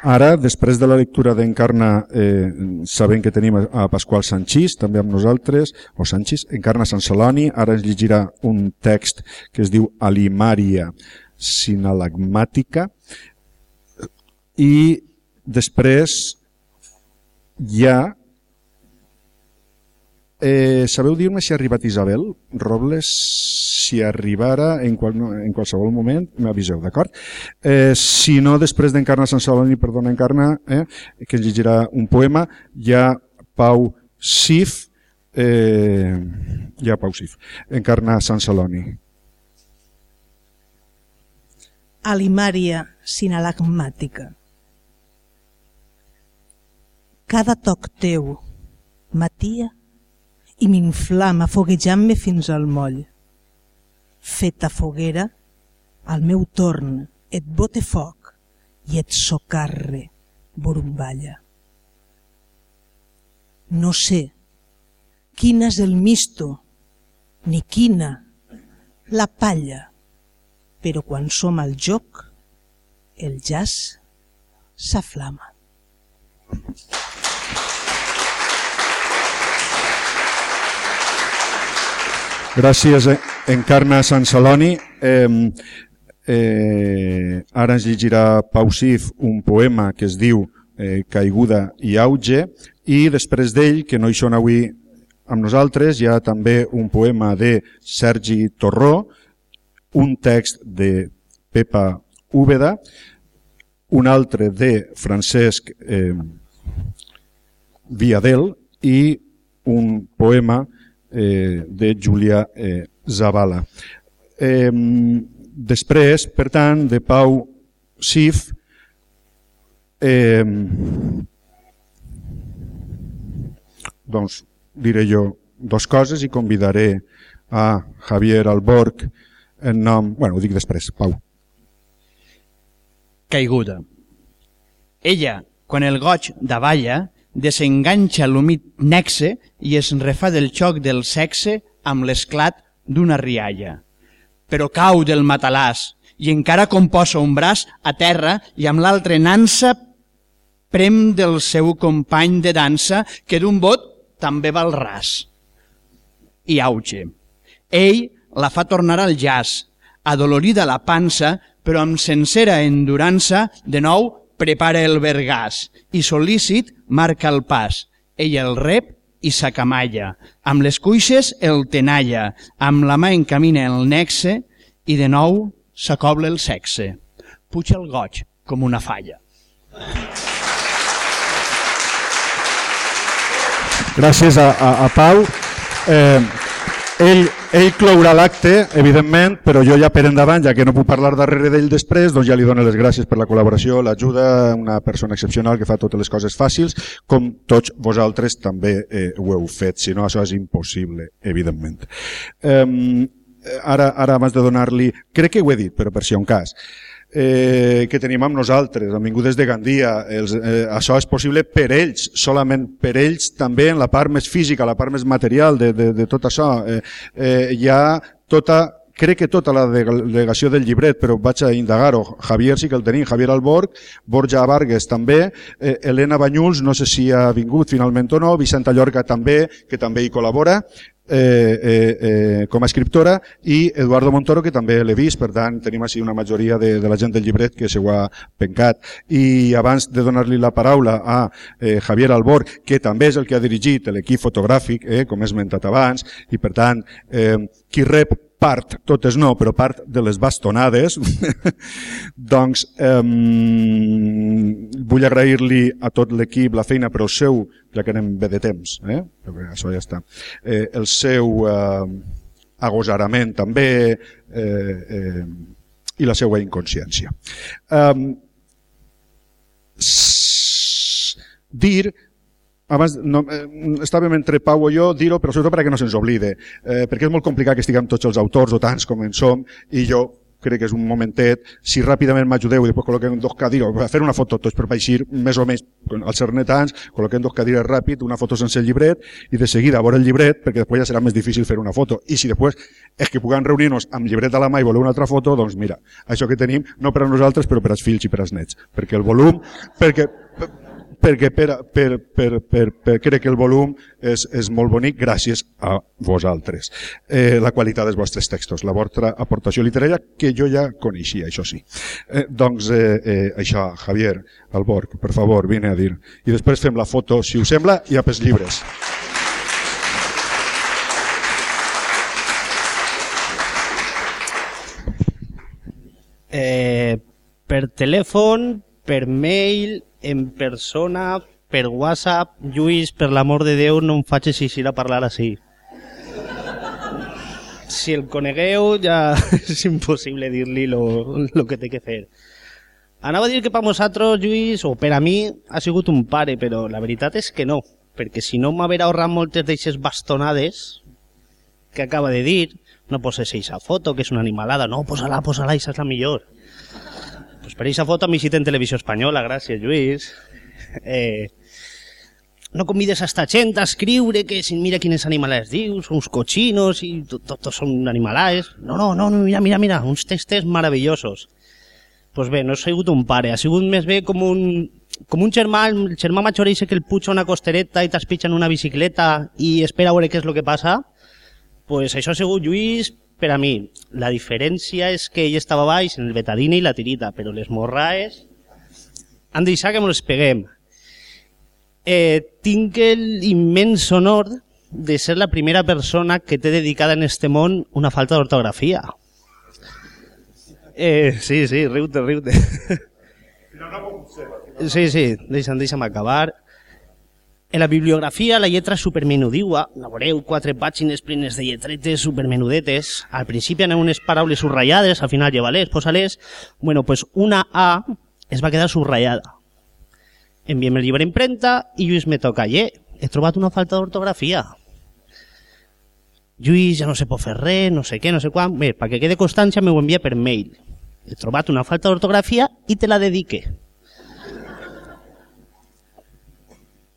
Ara, després de la lectura d'Encarna, eh, sabem que tenim a Pasqual Sanchís, també amb nosaltres, o Sanchís, Encarna Sant Celoni, ara ens llegirà un text que es diu Alimària sinalagmàtica i després ja... Eh, sabeu dir-me si ha arribat Isabel Robles? Si arribara en, qual, en qualsevol moment, m'aviseu, d'acord? Eh, si no, després d'Encarna Sant Saloni, perdona, Encarna, eh, que ens llegirà un poema, hi ha Pau Sif, eh, hi ha Pau Sif, Encarna Sant Saloni. Alimària sinalagmàtica cada toc teu matia i m'inflama foguejant-me fins al moll. Feta foguera, al meu torn et bote foc i et socarre, borumballa. No sé quina és el misto, ni quina la palla, però quan som al joc, el jazz s'aflama. Gràcies, eh, Encarna Sant Celoni. Eh, eh, ara ens llegirà Pau Sif un poema que es diu eh, Caiguda i auge i després d'ell, que no hi són avui amb nosaltres, hi ha també un poema de Sergi Torró, un text de Pepa Úbeda, un altre de Francesc eh, Viadel i un poema eh, de Julià eh, Zavala. Eh, després, per tant, de Pau Sif, eh, doncs diré jo dos coses i convidaré a Javier Alborg en nom... Bueno, ho dic després, Pau. Caiguda. Ella, quan el goig davalla, desenganxa l'humit nexe i es refà del xoc del sexe amb l'esclat d'una rialla. Però cau del matalàs i encara composa un braç a terra i amb l'altre nansa prem del seu company de dansa que d'un bot també va al ras. I auge. Ell la fa tornar al jazz, adolorida la pansa, però amb sencera endurança, de nou prepara el vergàs i sol·lícit marca el pas. Ella el rep i s'acamalla. Amb les cuixes el tenalla, amb la mà encamina el nexe i de nou s'acobla el sexe. Puja el goig com una falla. Gràcies a, a, a Pau. Eh, ell, ell clourà l'acte, evidentment, però jo ja per endavant, ja que no puc parlar darrere d'ell després, doncs ja li dono les gràcies per la col·laboració, l'ajuda, una persona excepcional que fa totes les coses fàcils, com tots vosaltres també eh, ho heu fet, si no això és impossible, evidentment. Eh, ara, ara abans de donar-li, crec que ho he dit, però per si un cas, eh, que tenim amb nosaltres, han vingut des de Gandia. Els, eh, això és possible per ells, solament per ells també en la part més física, la part més material de, de, de tot això. Eh, eh, hi ha tota crec que tota la delegació del llibret, però vaig a indagar-ho, Javier sí que el tenim, Javier Alborg, Borja Vargas també, eh, Helena Banyuls, no sé si ha vingut finalment o no, Vicenta Llorca també, que també hi col·labora, eh, eh, eh, com a escriptora i Eduardo Montoro, que també l'he vist, per tant tenim així una majoria de, de la gent del llibret que se ho ha pencat. I abans de donar-li la paraula a eh, Javier Albor, que també és el que ha dirigit l'equip fotogràfic, eh, com he esmentat abans, i per tant, eh, qui rep part, totes no, però part de les bastonades, doncs eh, vull agrair-li a tot l'equip la feina, però el seu, ja que anem bé de temps, eh? perquè això ja està, eh, el seu eh, agosarament també eh, eh, i la seva inconsciència. Eh, dir abans no, eh, estàvem entre Pau o jo dir-ho, però sobretot perquè no se'ns oblide, eh, perquè és molt complicat que estiguem tots els autors o tants com en som, i jo crec que és un momentet, si ràpidament m'ajudeu i després col·loquem dos cadires, fer una foto tots per baixir més o més al ser netans, col·loquem dos cadires ràpid, una foto sense el llibret i de seguida veure el llibret perquè després ja serà més difícil fer una foto. I si després és que puguem reunir-nos amb llibret a la mà i voler una altra foto, doncs mira, això que tenim no per a nosaltres però per als fills i per als nets, perquè el volum, perquè perquè per, per, per, per, per crec que el volum és, és molt bonic gràcies a vosaltres. Eh, la qualitat dels vostres textos, la vostra aportació literària, que jo ja coneixia, això sí. Eh, doncs eh, eh, això, Javier Alborg, per favor, vine a dir. I després fem la foto, si us sembla, i a pels llibres. Eh, per telèfon, per mail, en persona, per WhatsApp, Lluís, per l'amor de Déu, no em facis així a parlar així. Si el conegueu, ja és impossible dir-li el que té que fer. Anava a dir que per nosaltres, Lluís, o per a mi, ha sigut un pare, però la veritat és que no, perquè si no m'haver ahorrat moltes d'eixes bastonades que acaba de dir, no poses eixa foto, que és una animalada, no, posa-la, posa-la, és la millor. Pues per aquesta foto a mi sí en televisió espanyola, gràcies Lluís. Eh, no convides a esta gent que si mira quines animalades dius, uns cochinos i tots tot, tot són animalades. No, no, no, mira, mira, mira, uns textos maravillosos. Pues bé, no ha sigut un pare, ha sigut més bé com un, com un germà, el germà major que el puja una costereta i t'espitxa en una bicicleta i espera a veure què és el que passa. Pues això ha sigut per a mi. La diferència és que ell estava baix en el betadine i la tirita, però les morraes han de deixar que ens les peguem. Eh, tinc l'immens honor de ser la primera persona que té dedicada en este món una falta d'ortografia. Eh, sí, sí, riu-te, riu-te. Sí, sí, deixa'm, deixa'm acabar. En la bibliografia la lletra és supermenudiua, la veureu, quatre pàgines plenes de lletretes supermenudetes. Al principi anaven unes paraules subratllades, al final lleva-les, posa-les. Bueno, pues una A es va quedar subratllada. Enviem el llibre a impremta i Lluís me toca, ye, he trobat una falta d'ortografia. Lluís, ja no se pot fer res, no sé què, no sé quan. Bé, perquè quede constància m'ho envia per mail. He trobat una falta d'ortografia i te la dedique.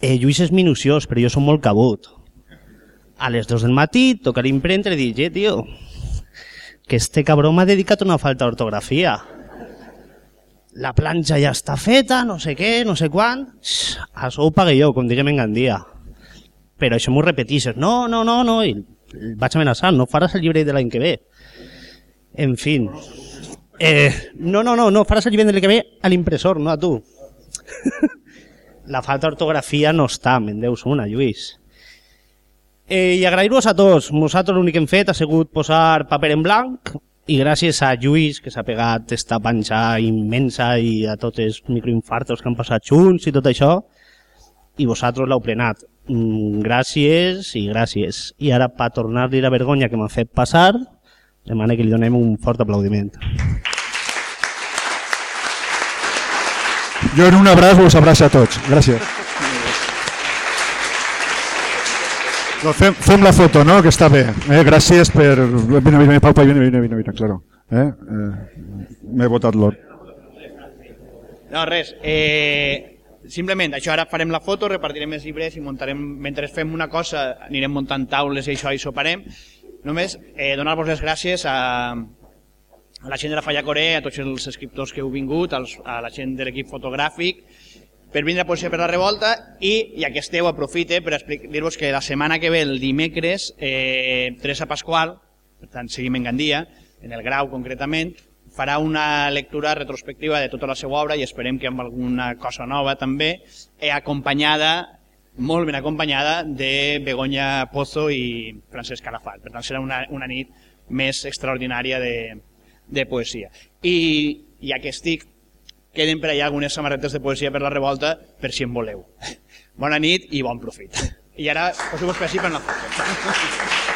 Eh, Lluís és minuciós, però jo som molt cabut. A les dos del matí tocar l'impremta i dir, eh, tio, que este cabró m'ha dedicat una falta d'ortografia. La planxa ja està feta, no sé què, no sé quan. Això ho pagué jo, com diguem en Gandia. Però això m'ho repetisses. No, no, no, no. I vaig amenaçar, no faràs el llibre de l'any que ve. En fi. Eh, no, no, no, no faràs el llibre de l'any que ve a l'impressor, no a tu. la falta d'ortografia no està, me'n deus una, Lluís. Eh, I agrair-vos a tots. Nosaltres l'únic que hem fet ha sigut posar paper en blanc i gràcies a Lluís, que s'ha pegat esta panxa immensa i a tots els microinfartos que han passat junts i tot això, i vosaltres l'heu plenat. Mm, gràcies i gràcies. I ara, per tornar-li la vergonya que m'ha fet passar, demana que li donem un fort aplaudiment. Jo en un abraç vos abraço a tots. Gràcies. No, fem, fem la foto, no? Que està bé. Eh? Gràcies per... Vine, vine, Pau, Pau, vine, vine, vine, vine, claro. Eh? Eh, M'he votat l'or. No, res. Eh, simplement, això ara farem la foto, repartirem els llibres i muntarem, mentre fem una cosa, anirem muntant taules i això i soparem Només eh, donar-vos les gràcies a, a la gent de la Falla Corea, a tots els escriptors que heu vingut, als, a la gent de l'equip fotogràfic, per vindre a Poesia per la Revolta i, ja que esteu, aprofite per dir-vos que la setmana que ve, el dimecres, eh, Teresa Pasqual, per tant, seguim en Gandia, en el Grau concretament, farà una lectura retrospectiva de tota la seva obra i esperem que amb alguna cosa nova també, eh, acompanyada, molt ben acompanyada, de Begoña Pozo i Francesc Calafat. Per tant, serà una, una nit més extraordinària de, de poesia. I ja que estic, queden per allà algunes samarretes de poesia per la revolta, per si en voleu. Bona nit i bon profit. I ara poseu-vos per així per la foto.